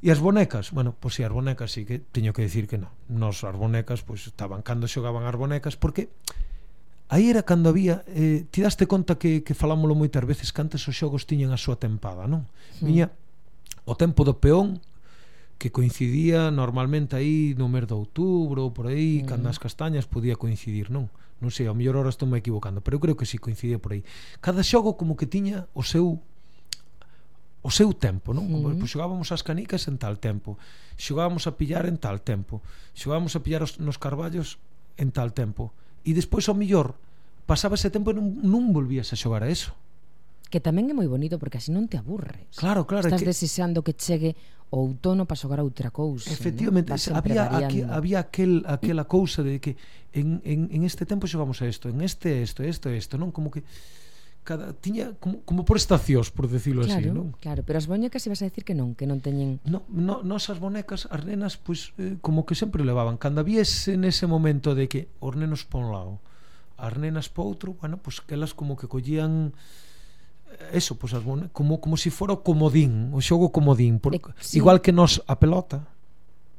E as bonecas, bueno, pois si as bonecas sí que teño que decir que non. Nos as bonecas, pois estaban cando xogaban as bonecas porque aí era cando había eh, ti daste conta que, que falámoslo moitas veces que antes os xogos tiñan a súa tempada non? Sí. viña o tempo do peón que coincidía normalmente aí no mes de outubro ou por aí, mm. cando as castañas podía coincidir, non? Non sei, ao mellor ahora estou me equivocando, pero eu creo que si sí, coincidía por aí. Cada xogo como que tiña o seu o seu tempo, non? Mm. Pois xogábamos as canicas en tal tempo, xogábamos a pillar en tal tempo, xogábamos a pillar os, nos carballos en tal tempo e despois ao millor pasaba ese tempo e non, non volvías a xogar a eso que tamén é moi bonito porque así non te aburres. Claro, claro. Estás que... desexando que chegue o outono para xogar a outra cousa. Efectivamente, ¿no? había, aquí, había aquel, aquela cousa de que en, en, en este tempo xogamos a isto, en este, isto, isto, isto, non? Como que cada tiña como, como por estacións, por decirlo claro, así, non? Claro, pero as boñecas ibas a decir que non, que non teñen No, no, no as bonecas, as nenas, pois pues, eh, como que sempre levaban cando había ese nese momento de que os nenos pa un lado, as nenas pa outro, bueno, pois pues, que elas como que collían eh, eso, pois pues, as bonecas, como como se si fora o comodín, o xogo comodín, por, eh, sí. igual que nós a pelota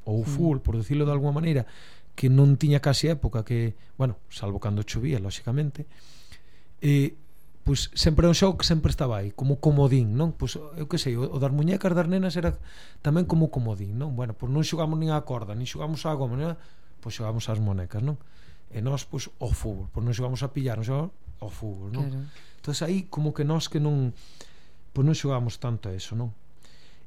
ou o sí. fútbol, por decirlo de alguma maneira, que non tiña casi época que, bueno, salvo cando chovía, lóxicamente, eh, pois sempre é un xogo que sempre estaba aí, como comodín, non? Pois eu que sei, o, o das muñecas das nenas era tamén como comodín, non? Bueno, pois non xogamos nin a corda, nin xogamos a goma, nin a... pois xogamos as monecas, non? E nós pois o fútbol, pois non xogamos a pillar, non xogamos ao fútbol, non? Claro. Entón aí como que nós que non pois non xogamos tanto a eso, non?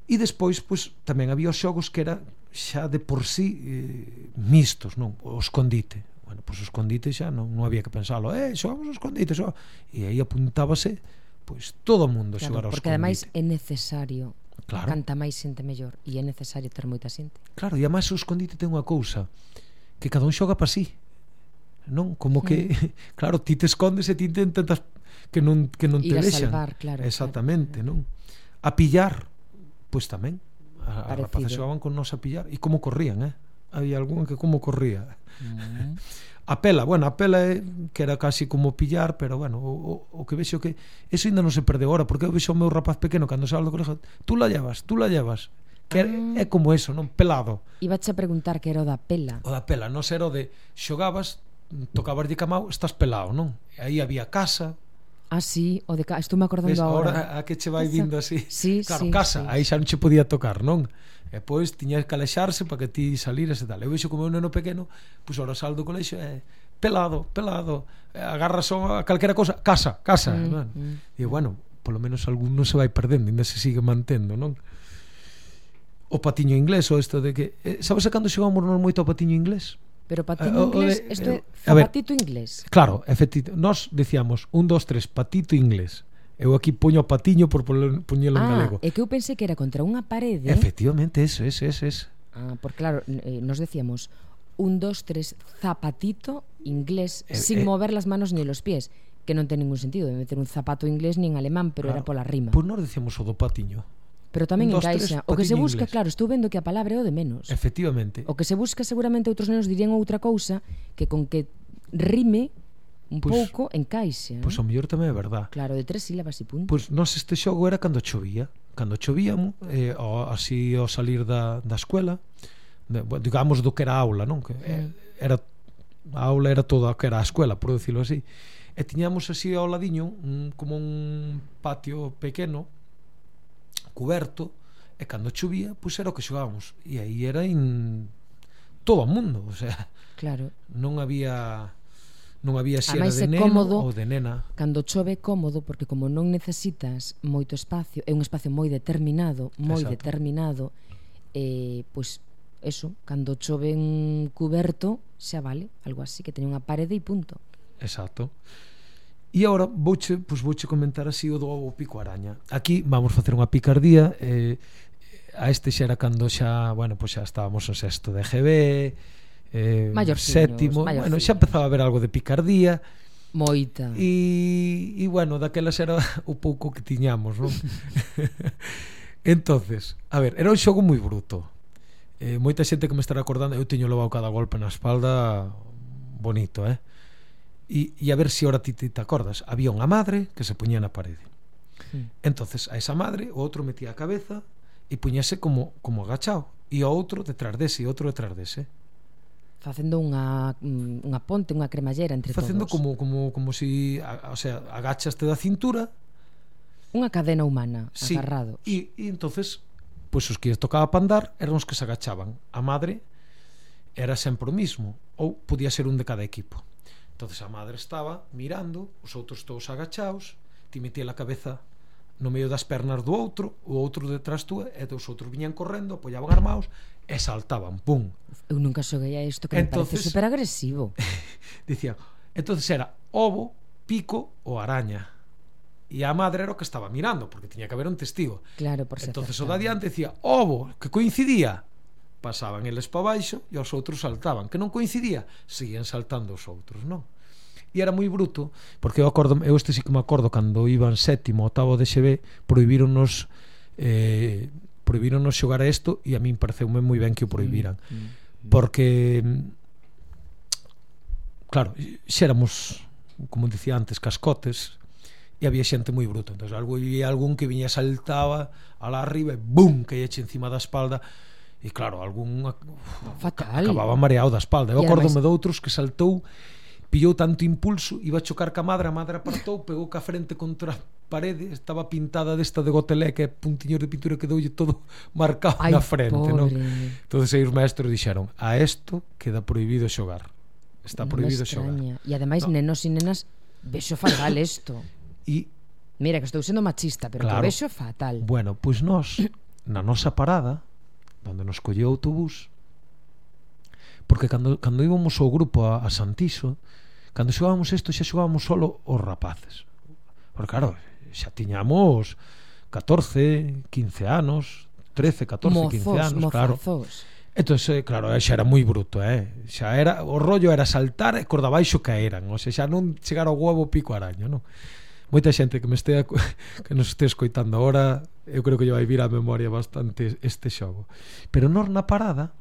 E despois pois tamén había os xogos que era xa de por sí eh, mistos, non? O escondite, Bueno, pois os condites xa non, non había que pensalo, eh, xogamos os condites, xogamos. e aí apuntábase pois todo o mundo claro, xogar aos porque. Porque ademais é necesario claro. canta máis xente mellor e é necesario ter moita xente. Claro, e ademais o escondite ten unha cousa que cada un xoga para si. Sí. Non, como que, mm. (laughs) claro, ti te escondes e ti te intentas que non que non Ir te vexan. salvar, claro. Exactamente, claro, claro. non? A pillar, pois tamén. A, Parecido. a rapaces xogaban con nos a pillar e como corrían, eh? había algún que como corría. mm. (laughs) A pela, bueno, a pela é, que era casi como pillar, pero bueno, o, o, o que vexo que eso ainda non se perdeu agora, porque eu vexo o meu rapaz pequeno cando sale do colexo, tú la llevas, tú la llevas. Que ah. é como eso, non pelado. Ibache a preguntar que era o da pela. O da pela, non era o de xogabas, tocabas de camao, estás pelado, non? E aí había casa, Así, ah, sí, o de estou me acordando Ves, agora. Ahora, a que che vai vindo así. Sí, (laughs) claro, sí, casa, sí. aí xa non che podía tocar, non? E pois tiñas que alexarse para que ti salires e tal. Eu vexo como un neno pequeno, pois ora saldo do colexo e pelado, pelado, agarra só a calquera cosa, casa, casa, mm, non? Mm. E bueno, polo menos algún non se vai perdendo, ainda se sigue mantendo, non? O patiño inglés, o isto de que, eh, sabes a cando xogamos non moito ao patiño inglés? Pero eh, eh, patito inglés, isto é patito ver, inglés. Claro, efectivamente, nós decíamos un, dos, tres, patito inglés. Eu aquí poño patiño por poñelo ah, en galego. É que eu pensei que era contra unha parede. Efectivamente, eso, eso, eso. eso. Ah, por claro, eh, nos decíamos un, dos, tres, zapatito inglés, eh, eh. sin eh, mover las manos ni los pies, que non ten ningún sentido de meter un zapato inglés ni en alemán, pero claro, era pola rima. Pois pues nos decíamos o do patiño pero tamén dos, encaixa. O que se busca, inglés. claro, estou vendo que a palabra é o de menos. Efectivamente. O que se busca seguramente outros nenos dirían outra cousa que con que rime un pues, pouco encaixa. Pois pues, ao mellor tamén é verdad. Claro, de tres sílabas e punto. Pois pues, nós este xogo era cando chovía, cando chovíamos, eh, o, así ao salir da, da escuela, de, digamos do que era a aula, non? Que eh, mm. era a aula era toda que era a escuela, por decirlo así. E tiñamos así ao ladiño un, como un patio pequeno cuberto e cando chovía, pois era o que xogábamos e aí era in todo o mundo, o sea, claro. non había non había se era de neno cómodo, ou de nena. Cando chove cómodo, porque como non necesitas moito espacio, é un espacio moi determinado, moi Exacto. determinado, eh, pois eso, cando chove un cuberto, xa vale, algo así, que teña unha parede e punto. Exacto. E agora vouche, pois vouche comentar así o do ovo pico araña. Aquí vamos facer unha picardía eh, a este xa era cando xa, bueno, pois xa estábamos en sexto de GB, eh, sétimo, mayorciños. bueno, xa empezaba a haber algo de picardía. Moita. E, e bueno, daquelas era (laughs) o pouco que tiñamos, non? (laughs) entonces, a ver, era un xogo moi bruto. Eh, moita xente que me estará acordando, eu teño levado cada golpe na espalda bonito, eh? e, e a ver se ora ahora ti te, te acordas había unha madre que se poñía na parede sí. entonces a esa madre o outro metía a cabeza e poñese como, como agachado e o outro detrás dese e outro detrás dese facendo unha mm, unha ponte, unha cremallera entre facendo todos. como como como si, a, o sea, agachaste da cintura unha cadena humana sí, agarrado. E, e entonces, pois pues, os que tocaba para andar eran os que se agachaban. A madre era sempre o mismo ou podía ser un de cada equipo entonces a madre estaba mirando os outros todos agachados ti metía a cabeza no medio das pernas do outro o outro detrás túa e os outros viñan correndo apoiaban armaos e saltaban pum. Eu nunca xoguei a isto que entonces, me parece super agresivo (laughs) dicían entonces era ovo pico ou araña e a madre era o que estaba mirando porque tiña que haber un testigo. Claro, por entonces o da diante decía ovo que coincidía? pasaban eles para baixo e os outros saltaban, que non coincidía, seguían saltando os outros, non? E era moi bruto, porque eu acordo, eu este sí que me acordo cando iban sétimo, octavo de XB, prohibíronnos eh, prohibíronnos xogar a isto e a min pareceume moi ben que o prohibiran. Mm, mm, mm. porque claro, xéramos como dicía antes, cascotes e había xente moi bruta. Entón, algo, había algún que viña saltaba a la arriba e bum, eche encima da espalda E claro, algún Fatal. acababa mareado da espalda. Eu acordome ademais... de outros que saltou pillou tanto impulso, iba a chocar ca madra, a madra apartou, pegou ca frente contra a parede, estaba pintada desta de gotelé que é puntiños de pintura que doulle todo (laughs) marcado Ai, na frente, non? Entonces aí os maestros dixeron, a isto queda prohibido xogar. Está prohibido xogar. E ademais no. nenos e nenas vexo fatal (coughs) isto. E Mira, que estou sendo machista, pero claro. que vexo fatal. Bueno, pois nós na nosa parada onde nos colleu o autobús porque cando, cando íbamos o grupo a, a Santiso cando xogábamos isto xa xogábamos solo os rapaces porque claro, xa tiñamos 14, 15 anos 13, 14, mozos, 15 anos mozazos. Entón, eh, claro entón, claro, xa era moi bruto eh? xa era, o rollo era saltar e corda baixo caeran o sea, xa non chegar ao huevo pico araño non? moita xente que me estea (laughs) que nos este escoitando agora eu creo que lle vai vir a memoria bastante este xogo. Pero nós na parada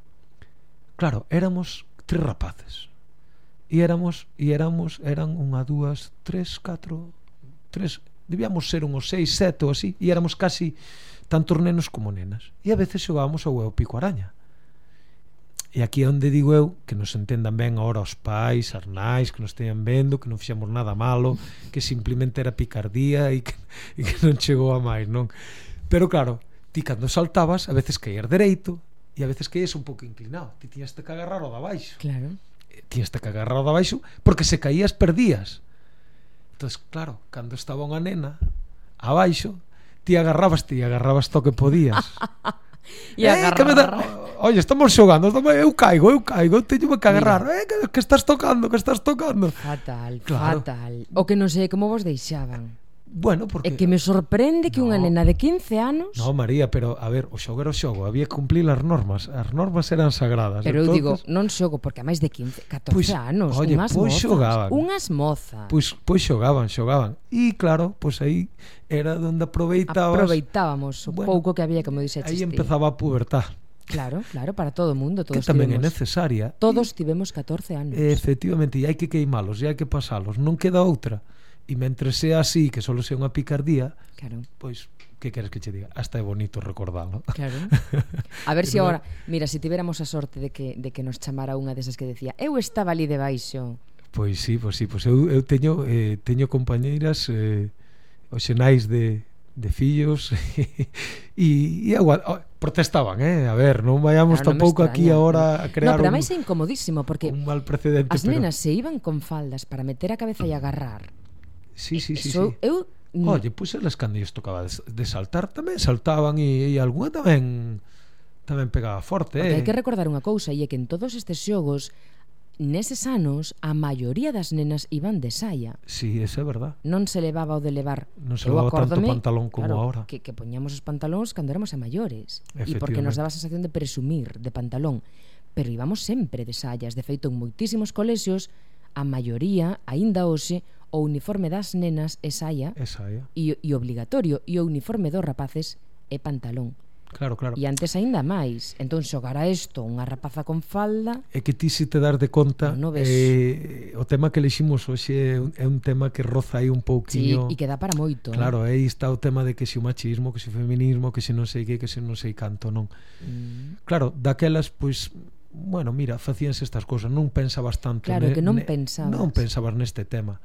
claro, éramos tres rapaces. E éramos e éramos eran unha, dúas, tres, catro tres, debíamos ser unhos seis, sete ou así e éramos casi tantos nenos como nenas. E a veces xogábamos ao pico araña. E aquí é onde digo eu que nos entendan ben ahora os pais, as nais, que nos teñan vendo, que non fixemos nada malo, que simplemente era picardía e que, e que non chegou a máis, non? Pero claro, ti cando saltabas, a veces caías dereito e a veces caías un pouco inclinado. Ti tiñas que agarrar o de abaixo. Claro. Eh, tiñas que agarrar o de abaixo porque se caías perdías. Entonces, claro, cando estaba unha nena abaixo, ti agarrabas ti, agarrabas to que podías. (laughs) e eh, agarrar... que me da... Oye, estamos xogando, estamos... eu caigo, eu caigo, teño que agarrar. Mira. Eh, que, que estás tocando, que estás tocando. Fatal, claro. fatal. O que non sei como vos deixaban. Bueno, porque... É que me sorprende que no. unha nena de 15 anos... No, María, pero, a ver, o xogo era o xogo, había que cumplir as normas, as normas eran sagradas. Pero Entonces... eu digo, non xogo, porque a máis de 15, 14 pues, anos, oye, unhas pues mozas, xogaban. unhas mozas. Pois, pues, pois pues xogaban, xogaban. E claro, pois pues aí era onde aproveitabas... Aproveitábamos o bueno, pouco que había, como dixe Aí empezaba a pubertad. Claro, claro, para todo o mundo. Todos que tamén tivemos, é necesaria. Todos tivemos 14 anos. Efectivamente, e hai que queimalos, e hai que pasalos. Non queda outra e mentre sea así, que só sea unha picardía, claro. pois que queres que che diga? Hasta é bonito recordalo. Claro. (laughs) A ver se si agora, mira, se tivéramos tiveramos a sorte de que de que nos chamara unha desas que decía, eu estaba ali de baixo. Pois sí, pois sí, pois eu, eu teño eh, teño compañeiras eh, oxenais de, de fillos e, e agua, protestaban, eh? A ver, non vayamos claro, tampouco no aquí agora a crear no, pero un, é incomodísimo porque un mal precedente, as pero... nenas se iban con faldas para meter a cabeza e agarrar Sí, sí, sí, Eso, sí. Eu No. Olle, pois elas cando lles tocaba de saltar tamén saltaban e, e algunha tamén tamén pegaba forte, Porque eh. Hai que recordar unha cousa e é que en todos estes xogos neses anos a maioría das nenas iban de saia. Si, sí, esa é verdad. Non se levaba o de levar. Non se levaba tanto pantalón como claro, ahora. Que, que poñamos os pantalóns cando éramos a maiores. E porque nos daba a sensación de presumir de pantalón. Pero íbamos sempre de saias. De feito, en moitísimos colexios, a maioría, aínda hoxe, o uniforme das nenas é saia, é saia. E, e obligatorio e o uniforme dos rapaces é pantalón. Claro, claro. E antes aínda máis. Entón xogará isto unha rapaza con falda. É que ti se te dar de conta no, ves. eh, o tema que leximos hoxe é un, é un tema que roza aí un pouquiño. Sí, e que dá para moito. Claro, eh? aí está o tema de que se o machismo, que se o feminismo, que se non sei que, que se non sei canto, non. Mm. Claro, daquelas pois bueno, mira, facíanse estas cousas, non pensabas tanto. Claro, ne, que non ne, pensabas. Non pensabas neste tema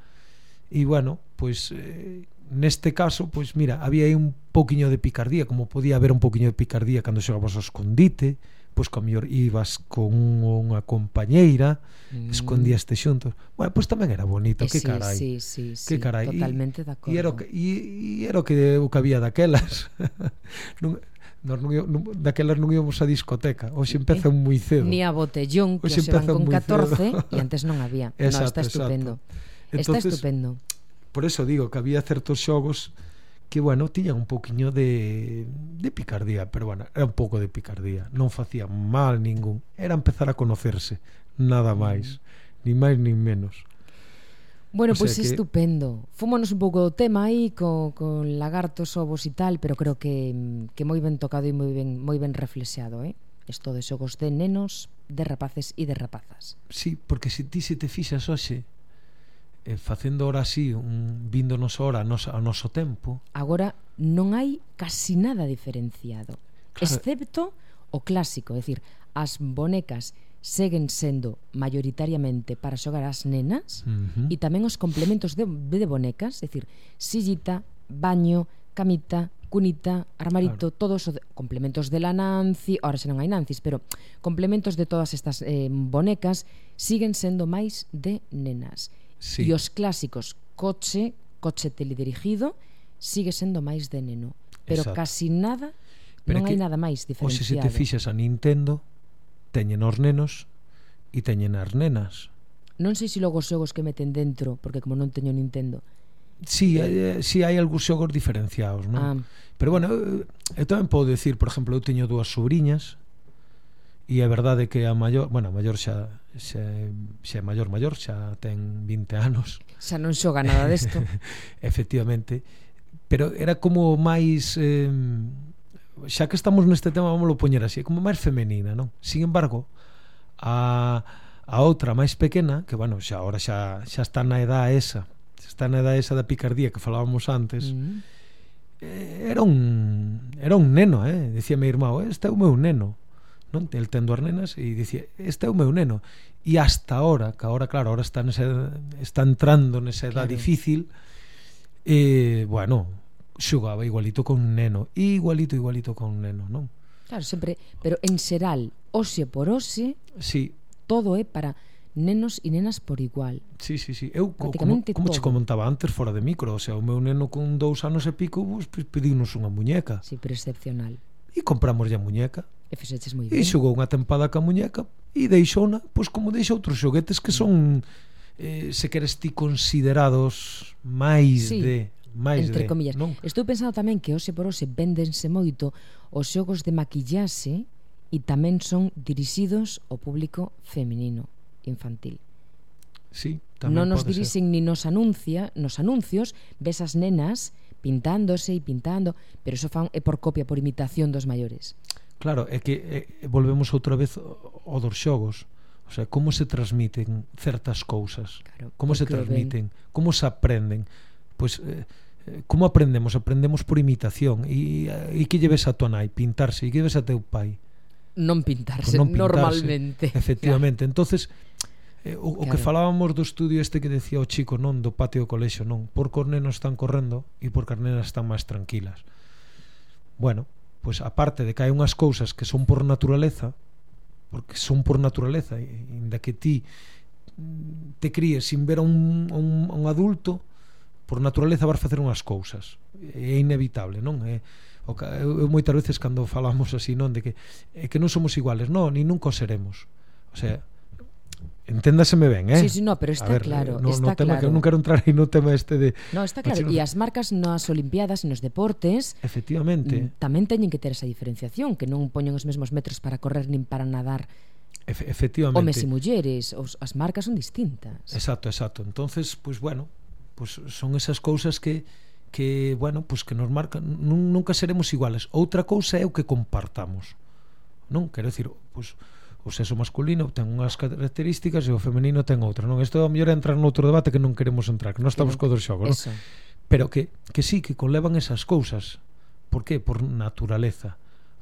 e bueno, pois eh, neste caso, pois mira, había aí un poquiño de picardía, como podía haber un poquiño de picardía cando xogabas ao escondite, pois con mellor ibas con unha compañeira, mm. escondíaste xuntos. Bueno, pois tamén era bonito, eh, que sí, carai. Sí, sí, sí, que carai. Totalmente de acordo. E era o que, e, era o que, o que había daquelas. (laughs) non, Nos non, non, daquelas non íamos á discoteca Hoxe empeza eh, moi cedo Ni a botellón, que hoxe, van con 14 E (laughs) antes non había exacto, no, está estupendo exacto. Entonces, Está estupendo. Por eso digo que había certos xogos que, bueno, tiñan un poquinho de, de picardía, pero bueno, era un pouco de picardía, non facía mal ningún, era empezar a conocerse, nada mm. máis, ni máis ni menos. Bueno, o pois pues que... estupendo. Fúmonos un pouco do tema aí co, con lagartos, ovos e tal, pero creo que, que moi ben tocado e moi ben, moi ben reflexado, eh? Isto de xogos de nenos, de rapaces e de rapazas. Sí, porque se ti se te fixas hoxe, eh, facendo ora así, un, víndonos ora noso, ao noso tempo. Agora non hai casi nada diferenciado, claro. excepto o clásico, é dicir, as bonecas seguen sendo mayoritariamente para xogar as nenas uh -huh. e tamén os complementos de, de bonecas, é dicir, sillita, baño, camita, cunita, armarito, claro. todos os complementos de la Nancy, ahora xa non hai Nancy's, pero complementos de todas estas eh, bonecas siguen sendo máis de nenas sí. e os clásicos coche, coche teledirigido, sigue sendo máis de neno, pero Exacto. casi nada, pero non hai nada máis diferenciado. Hoxe se te fixas a Nintendo, teñen os nenos e teñen as nenas. Non sei se logo os xogos que meten dentro, porque como non teño Nintendo, Sí, eh, sí hai algúns xogos diferenciados, non? Ah. Pero bueno, eu, eu tamén podo decir, por exemplo, eu teño dúas sobrinhas e é verdade que a maior, bueno, a maior xa xa, xa é maior maior, xa ten 20 anos. Xa non xoga nada desto. (laughs) Efectivamente, pero era como máis eh, xa que estamos neste tema, vamos poñer así, como máis femenina, non? Sin embargo, a a outra máis pequena, que bueno, xa agora xa xa está na edad esa, está na edad esa da picardía que falábamos antes. Mm. Eh, era un era un neno, eh? Dicía meu irmão, este é o meu neno non? El tendo as nenas e dicía, este é o meu neno. E hasta ahora, que ahora, claro, ahora está, nese, está entrando nesa edad claro. difícil, eh, bueno, xogaba igualito con un neno, igualito, igualito con un neno, non? Claro, sempre, pero en xeral, ose por ose, sí. todo é para nenos e nenas por igual. Sí, sí, sí. Eu, como, como todo. che comentaba antes, fora de micro, o sea, o meu neno con dous anos e pico, pues, pediunos unha muñeca. Sí, pero excepcional. E compramos a muñeca. E fixeches moi ben. E xogou unha tempada ca muñeca e deixouna, pois como deixa outros xoguetes que son eh, se queres ti considerados máis sí. de máis entre de, comillas. Non? Estou pensando tamén que hoxe por hoxe véndense moito os xogos de maquillaxe e tamén son dirixidos ao público feminino infantil. Sí, tamén non nos dirixen ni nos anuncia, nos anuncios ves as nenas pintándose e pintando, pero iso fan é por copia, por imitación dos maiores. Claro, é que é, volvemos outra vez ao dos xogos. O sea, como se transmiten certas cousas? Claro, como se transmiten? Como se aprenden? Pois eh, eh, como aprendemos? Aprendemos por imitación. E, e que lleves a tua nai? Pintarse. E que lleves a teu pai? Non pintarse, non pintarse normalmente. (laughs) Efectivamente. Claro. entonces eh, o, claro. o que falábamos do estudio este que decía o chico, non, do patio do colexo, non. Por os nenos están correndo e por as nenas están máis tranquilas. Bueno, pois aparte de que hai unhas cousas que son por naturaleza, porque son por naturaleza, inda que ti te críes sin ver a un, a un, a un adulto, por naturaleza vas facer unhas cousas. É inevitable, non? É, o, eu, eu moitas veces cando falamos así, non? De que, é que non somos iguales, non, ni nunca o seremos. O sea, Enténdaseme ben, eh? Sí, sí, no, pero está ver, claro, no, está no tema claro. Que eu non quero entrar aí no tema este de No, está claro, e as marcas nas Olimpiadas e nos deportes Efectivamente. Mm, tamén teñen que ter esa diferenciación, que non poñen os mesmos metros para correr nin para nadar. Efe, efectivamente. Homes e mulleres, os, as marcas son distintas. Exacto, exacto. Entonces, pois pues, bueno, pues son esas cousas que que, bueno, pues que nos marcan, nun, nunca seremos iguales. Outra cousa é o que compartamos. Non, quero decir pois pues, o sexo masculino ten unhas características e o femenino ten outra, non? Isto a mellor entra noutro debate que non queremos entrar, que non estamos co dos xogos, non? Pero que, que sí, que conlevan esas cousas. Por que? Por naturaleza.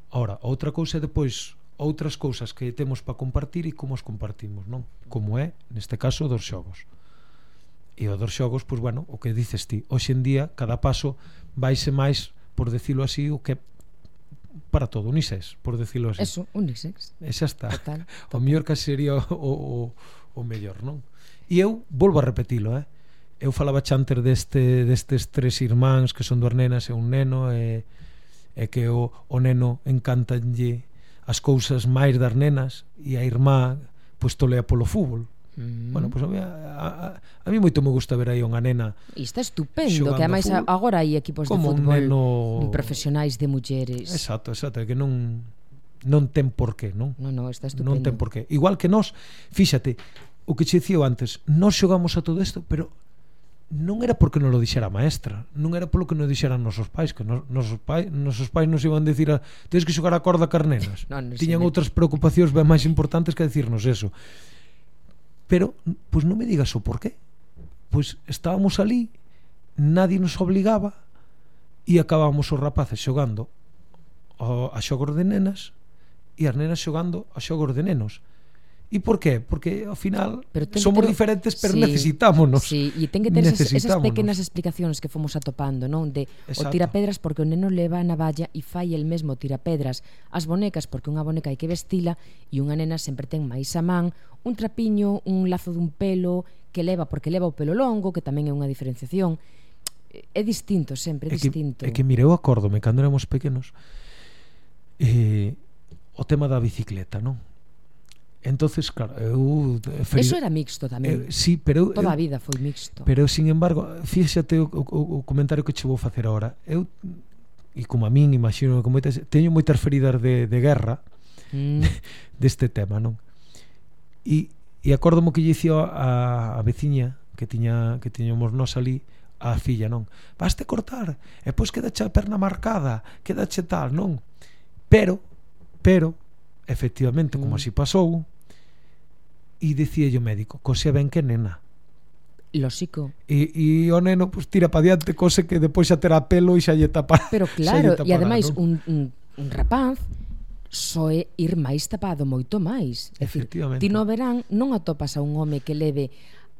Ora, outra cousa é depois outras cousas que temos para compartir e como as compartimos, non? Como é, neste caso, dos xogos. E o dos xogos, pois, bueno, o que dices ti, hoxe en día, cada paso vaise máis, por decirlo así, o que para todo, unisex, por decirlo así. Eso, unisex. E xa está. Total, (laughs) total. O mellor que sería o, o, o mellor, non? E eu volvo a repetilo, eh? Eu falaba chanter deste, destes tres irmáns que son duas nenas e un neno e, e que o, o neno encantanlle as cousas máis das nenas e a irmá pois tolea polo fútbol Mm. Bueno, pois pues, a, a, a, a mí moito me gusta ver aí unha nena. Isto é estupendo, que ademais agora hai equipos como de fútbol neno... profesionais de mulleres. Exacto, exacto, que non non ten porqué, non? Non, non, está estupendo. Non ten porqué. Igual que nós, fíxate, o que che dicía antes, nós xogamos a todo isto, pero non era porque non lo dixera a maestra, non era polo que non dixeran nosos pais, que nos, nosos pais, nosos pais nos iban a dicir a, tens que xogar a corda carnenas. no, no, Tiñan sí, outras preocupacións ben máis importantes que decirnos eso. Pero, pois non me digas o porqué. Pois estábamos ali, nadie nos obligaba e acabamos os rapaces xogando a xogos de nenas e as nenas xogando a xogos de nenos. E por qué? Porque ao final pero somos ter... diferentes, pero sí, necesitámonos. Sí, e ten que ter esas, esas pequenas explicacións que fomos atopando, non? De Exacto. o tirapedras porque o neno leva a navalla e fai el mesmo tirapedras. As bonecas porque unha boneca hai que vestila e unha nena sempre ten máis a man, un trapiño, un lazo dun pelo que leva porque leva o pelo longo, que tamén é unha diferenciación. É distinto sempre, é, é que, distinto. É que mire, eu acórdome cando éramos pequenos eh, o tema da bicicleta, non? Entonces, claro, eu eh, feliz, Eso era mixto tamén. Eh, sí, pero toda eu, a vida foi mixto. Pero sin embargo, fíxate o, o, o comentario que che vou facer agora. Eu e como a min, imagino que moitas teño moitas feridas de, de guerra mm. (laughs) deste tema, non? E e acórdome que lle dicía a, a veciña que tiña que tiñamos nós ali a filla, non? Vaste cortar, e pois quedache a perna marcada, quedache tal, non? Pero pero efectivamente, mm. como así pasou, e dicía o médico, cose ben que nena. Lóxico. E, e o neno pues, tira pa diante cose que depois xa terá pelo e xa lle tapará. Pero (laughs) claro, e ademais ¿no? un, un, un rapaz só é ir máis tapado moito máis. É dicir, ti no verán non atopas a un home que leve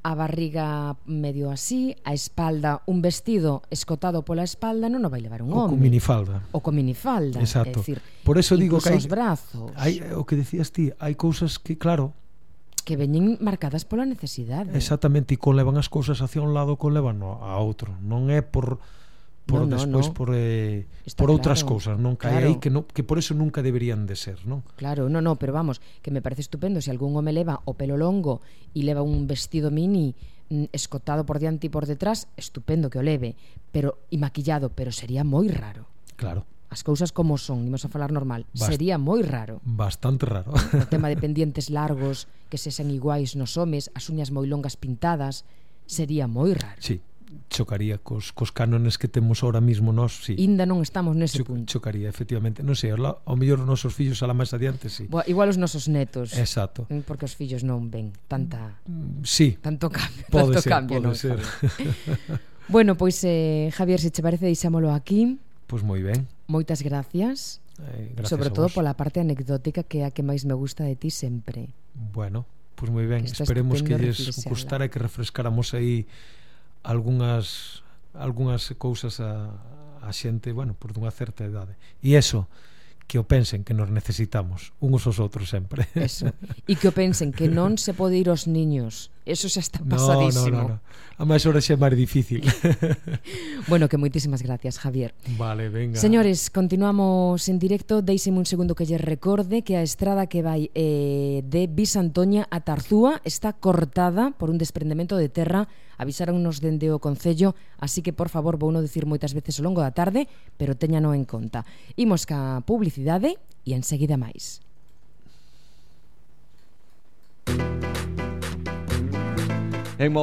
a barriga medio así, a espalda, un vestido escotado pola espalda non o vai levar un home. O con minifalda. O con minifalda, Exacto. Decir, Por eso digo que hai, os brazos. Hai, o que decías ti, hai cousas que, claro, que veñen marcadas pola necesidade. Exactamente, e conlevan as cousas hacia un lado, conlevan a outro. Non é por por no, despois no, no. por eh, por outras claro. cousas, non que claro. aí que no, que por eso nunca deberían de ser, non? Claro, no, no, pero vamos, que me parece estupendo se algún home leva o pelo longo e leva un vestido mini mm, escotado por diante e por detrás, estupendo que o leve, pero e maquillado, pero sería moi raro. Claro. As cousas como son, imos a falar normal, Bast sería moi raro. Bastante raro. (laughs) O tema de pendientes largos que se sen iguais nos homes, as uñas moi longas pintadas, sería moi raro. Sí, chocaría cos, cos cánones que temos ahora mismo nós, sí. Inda non estamos nese Cho, punto. Chocaría, efectivamente. Non sei, ao, mellor os nosos fillos alá máis adiante, sí. Boa, igual os nosos netos. Exacto. Mm, porque os fillos non ven tanta... Mm, sí. Tanto cambio. Pode tanto ser, cambio, pode non, ser. (laughs) bueno, pois, eh, Javier, se che parece, deixámolo aquí. Pois pues moi ben. Moitas gracias. Eh, gracias Sobre todo pola parte anecdótica que é a que máis me gusta de ti sempre. Bueno, pois pues moi ben, que esperemos que lles gustara que refrescáramos aí algunhas algunhas cousas a, a xente, bueno, por dunha certa idade. E eso, que o pensen que nos necesitamos uns aos outros sempre. (laughs) Eso. E que o pensen que non se pode ir aos niños. Eso xa está pasadísimo. No, no, no, no. A máis hora xa é máis difícil. (laughs) bueno, que moitísimas gracias, Javier. Vale, venga. Señores, continuamos en directo. Deixeme un segundo que lle recorde que a estrada que vai eh, de Bisantoña a Tarzúa está cortada por un desprendemento de terra Avisáronnos dende o Concello, así que, por favor, vou non dicir moitas veces ao longo da tarde, pero teñano en conta. Imos ca publicidade e enseguida máis. Música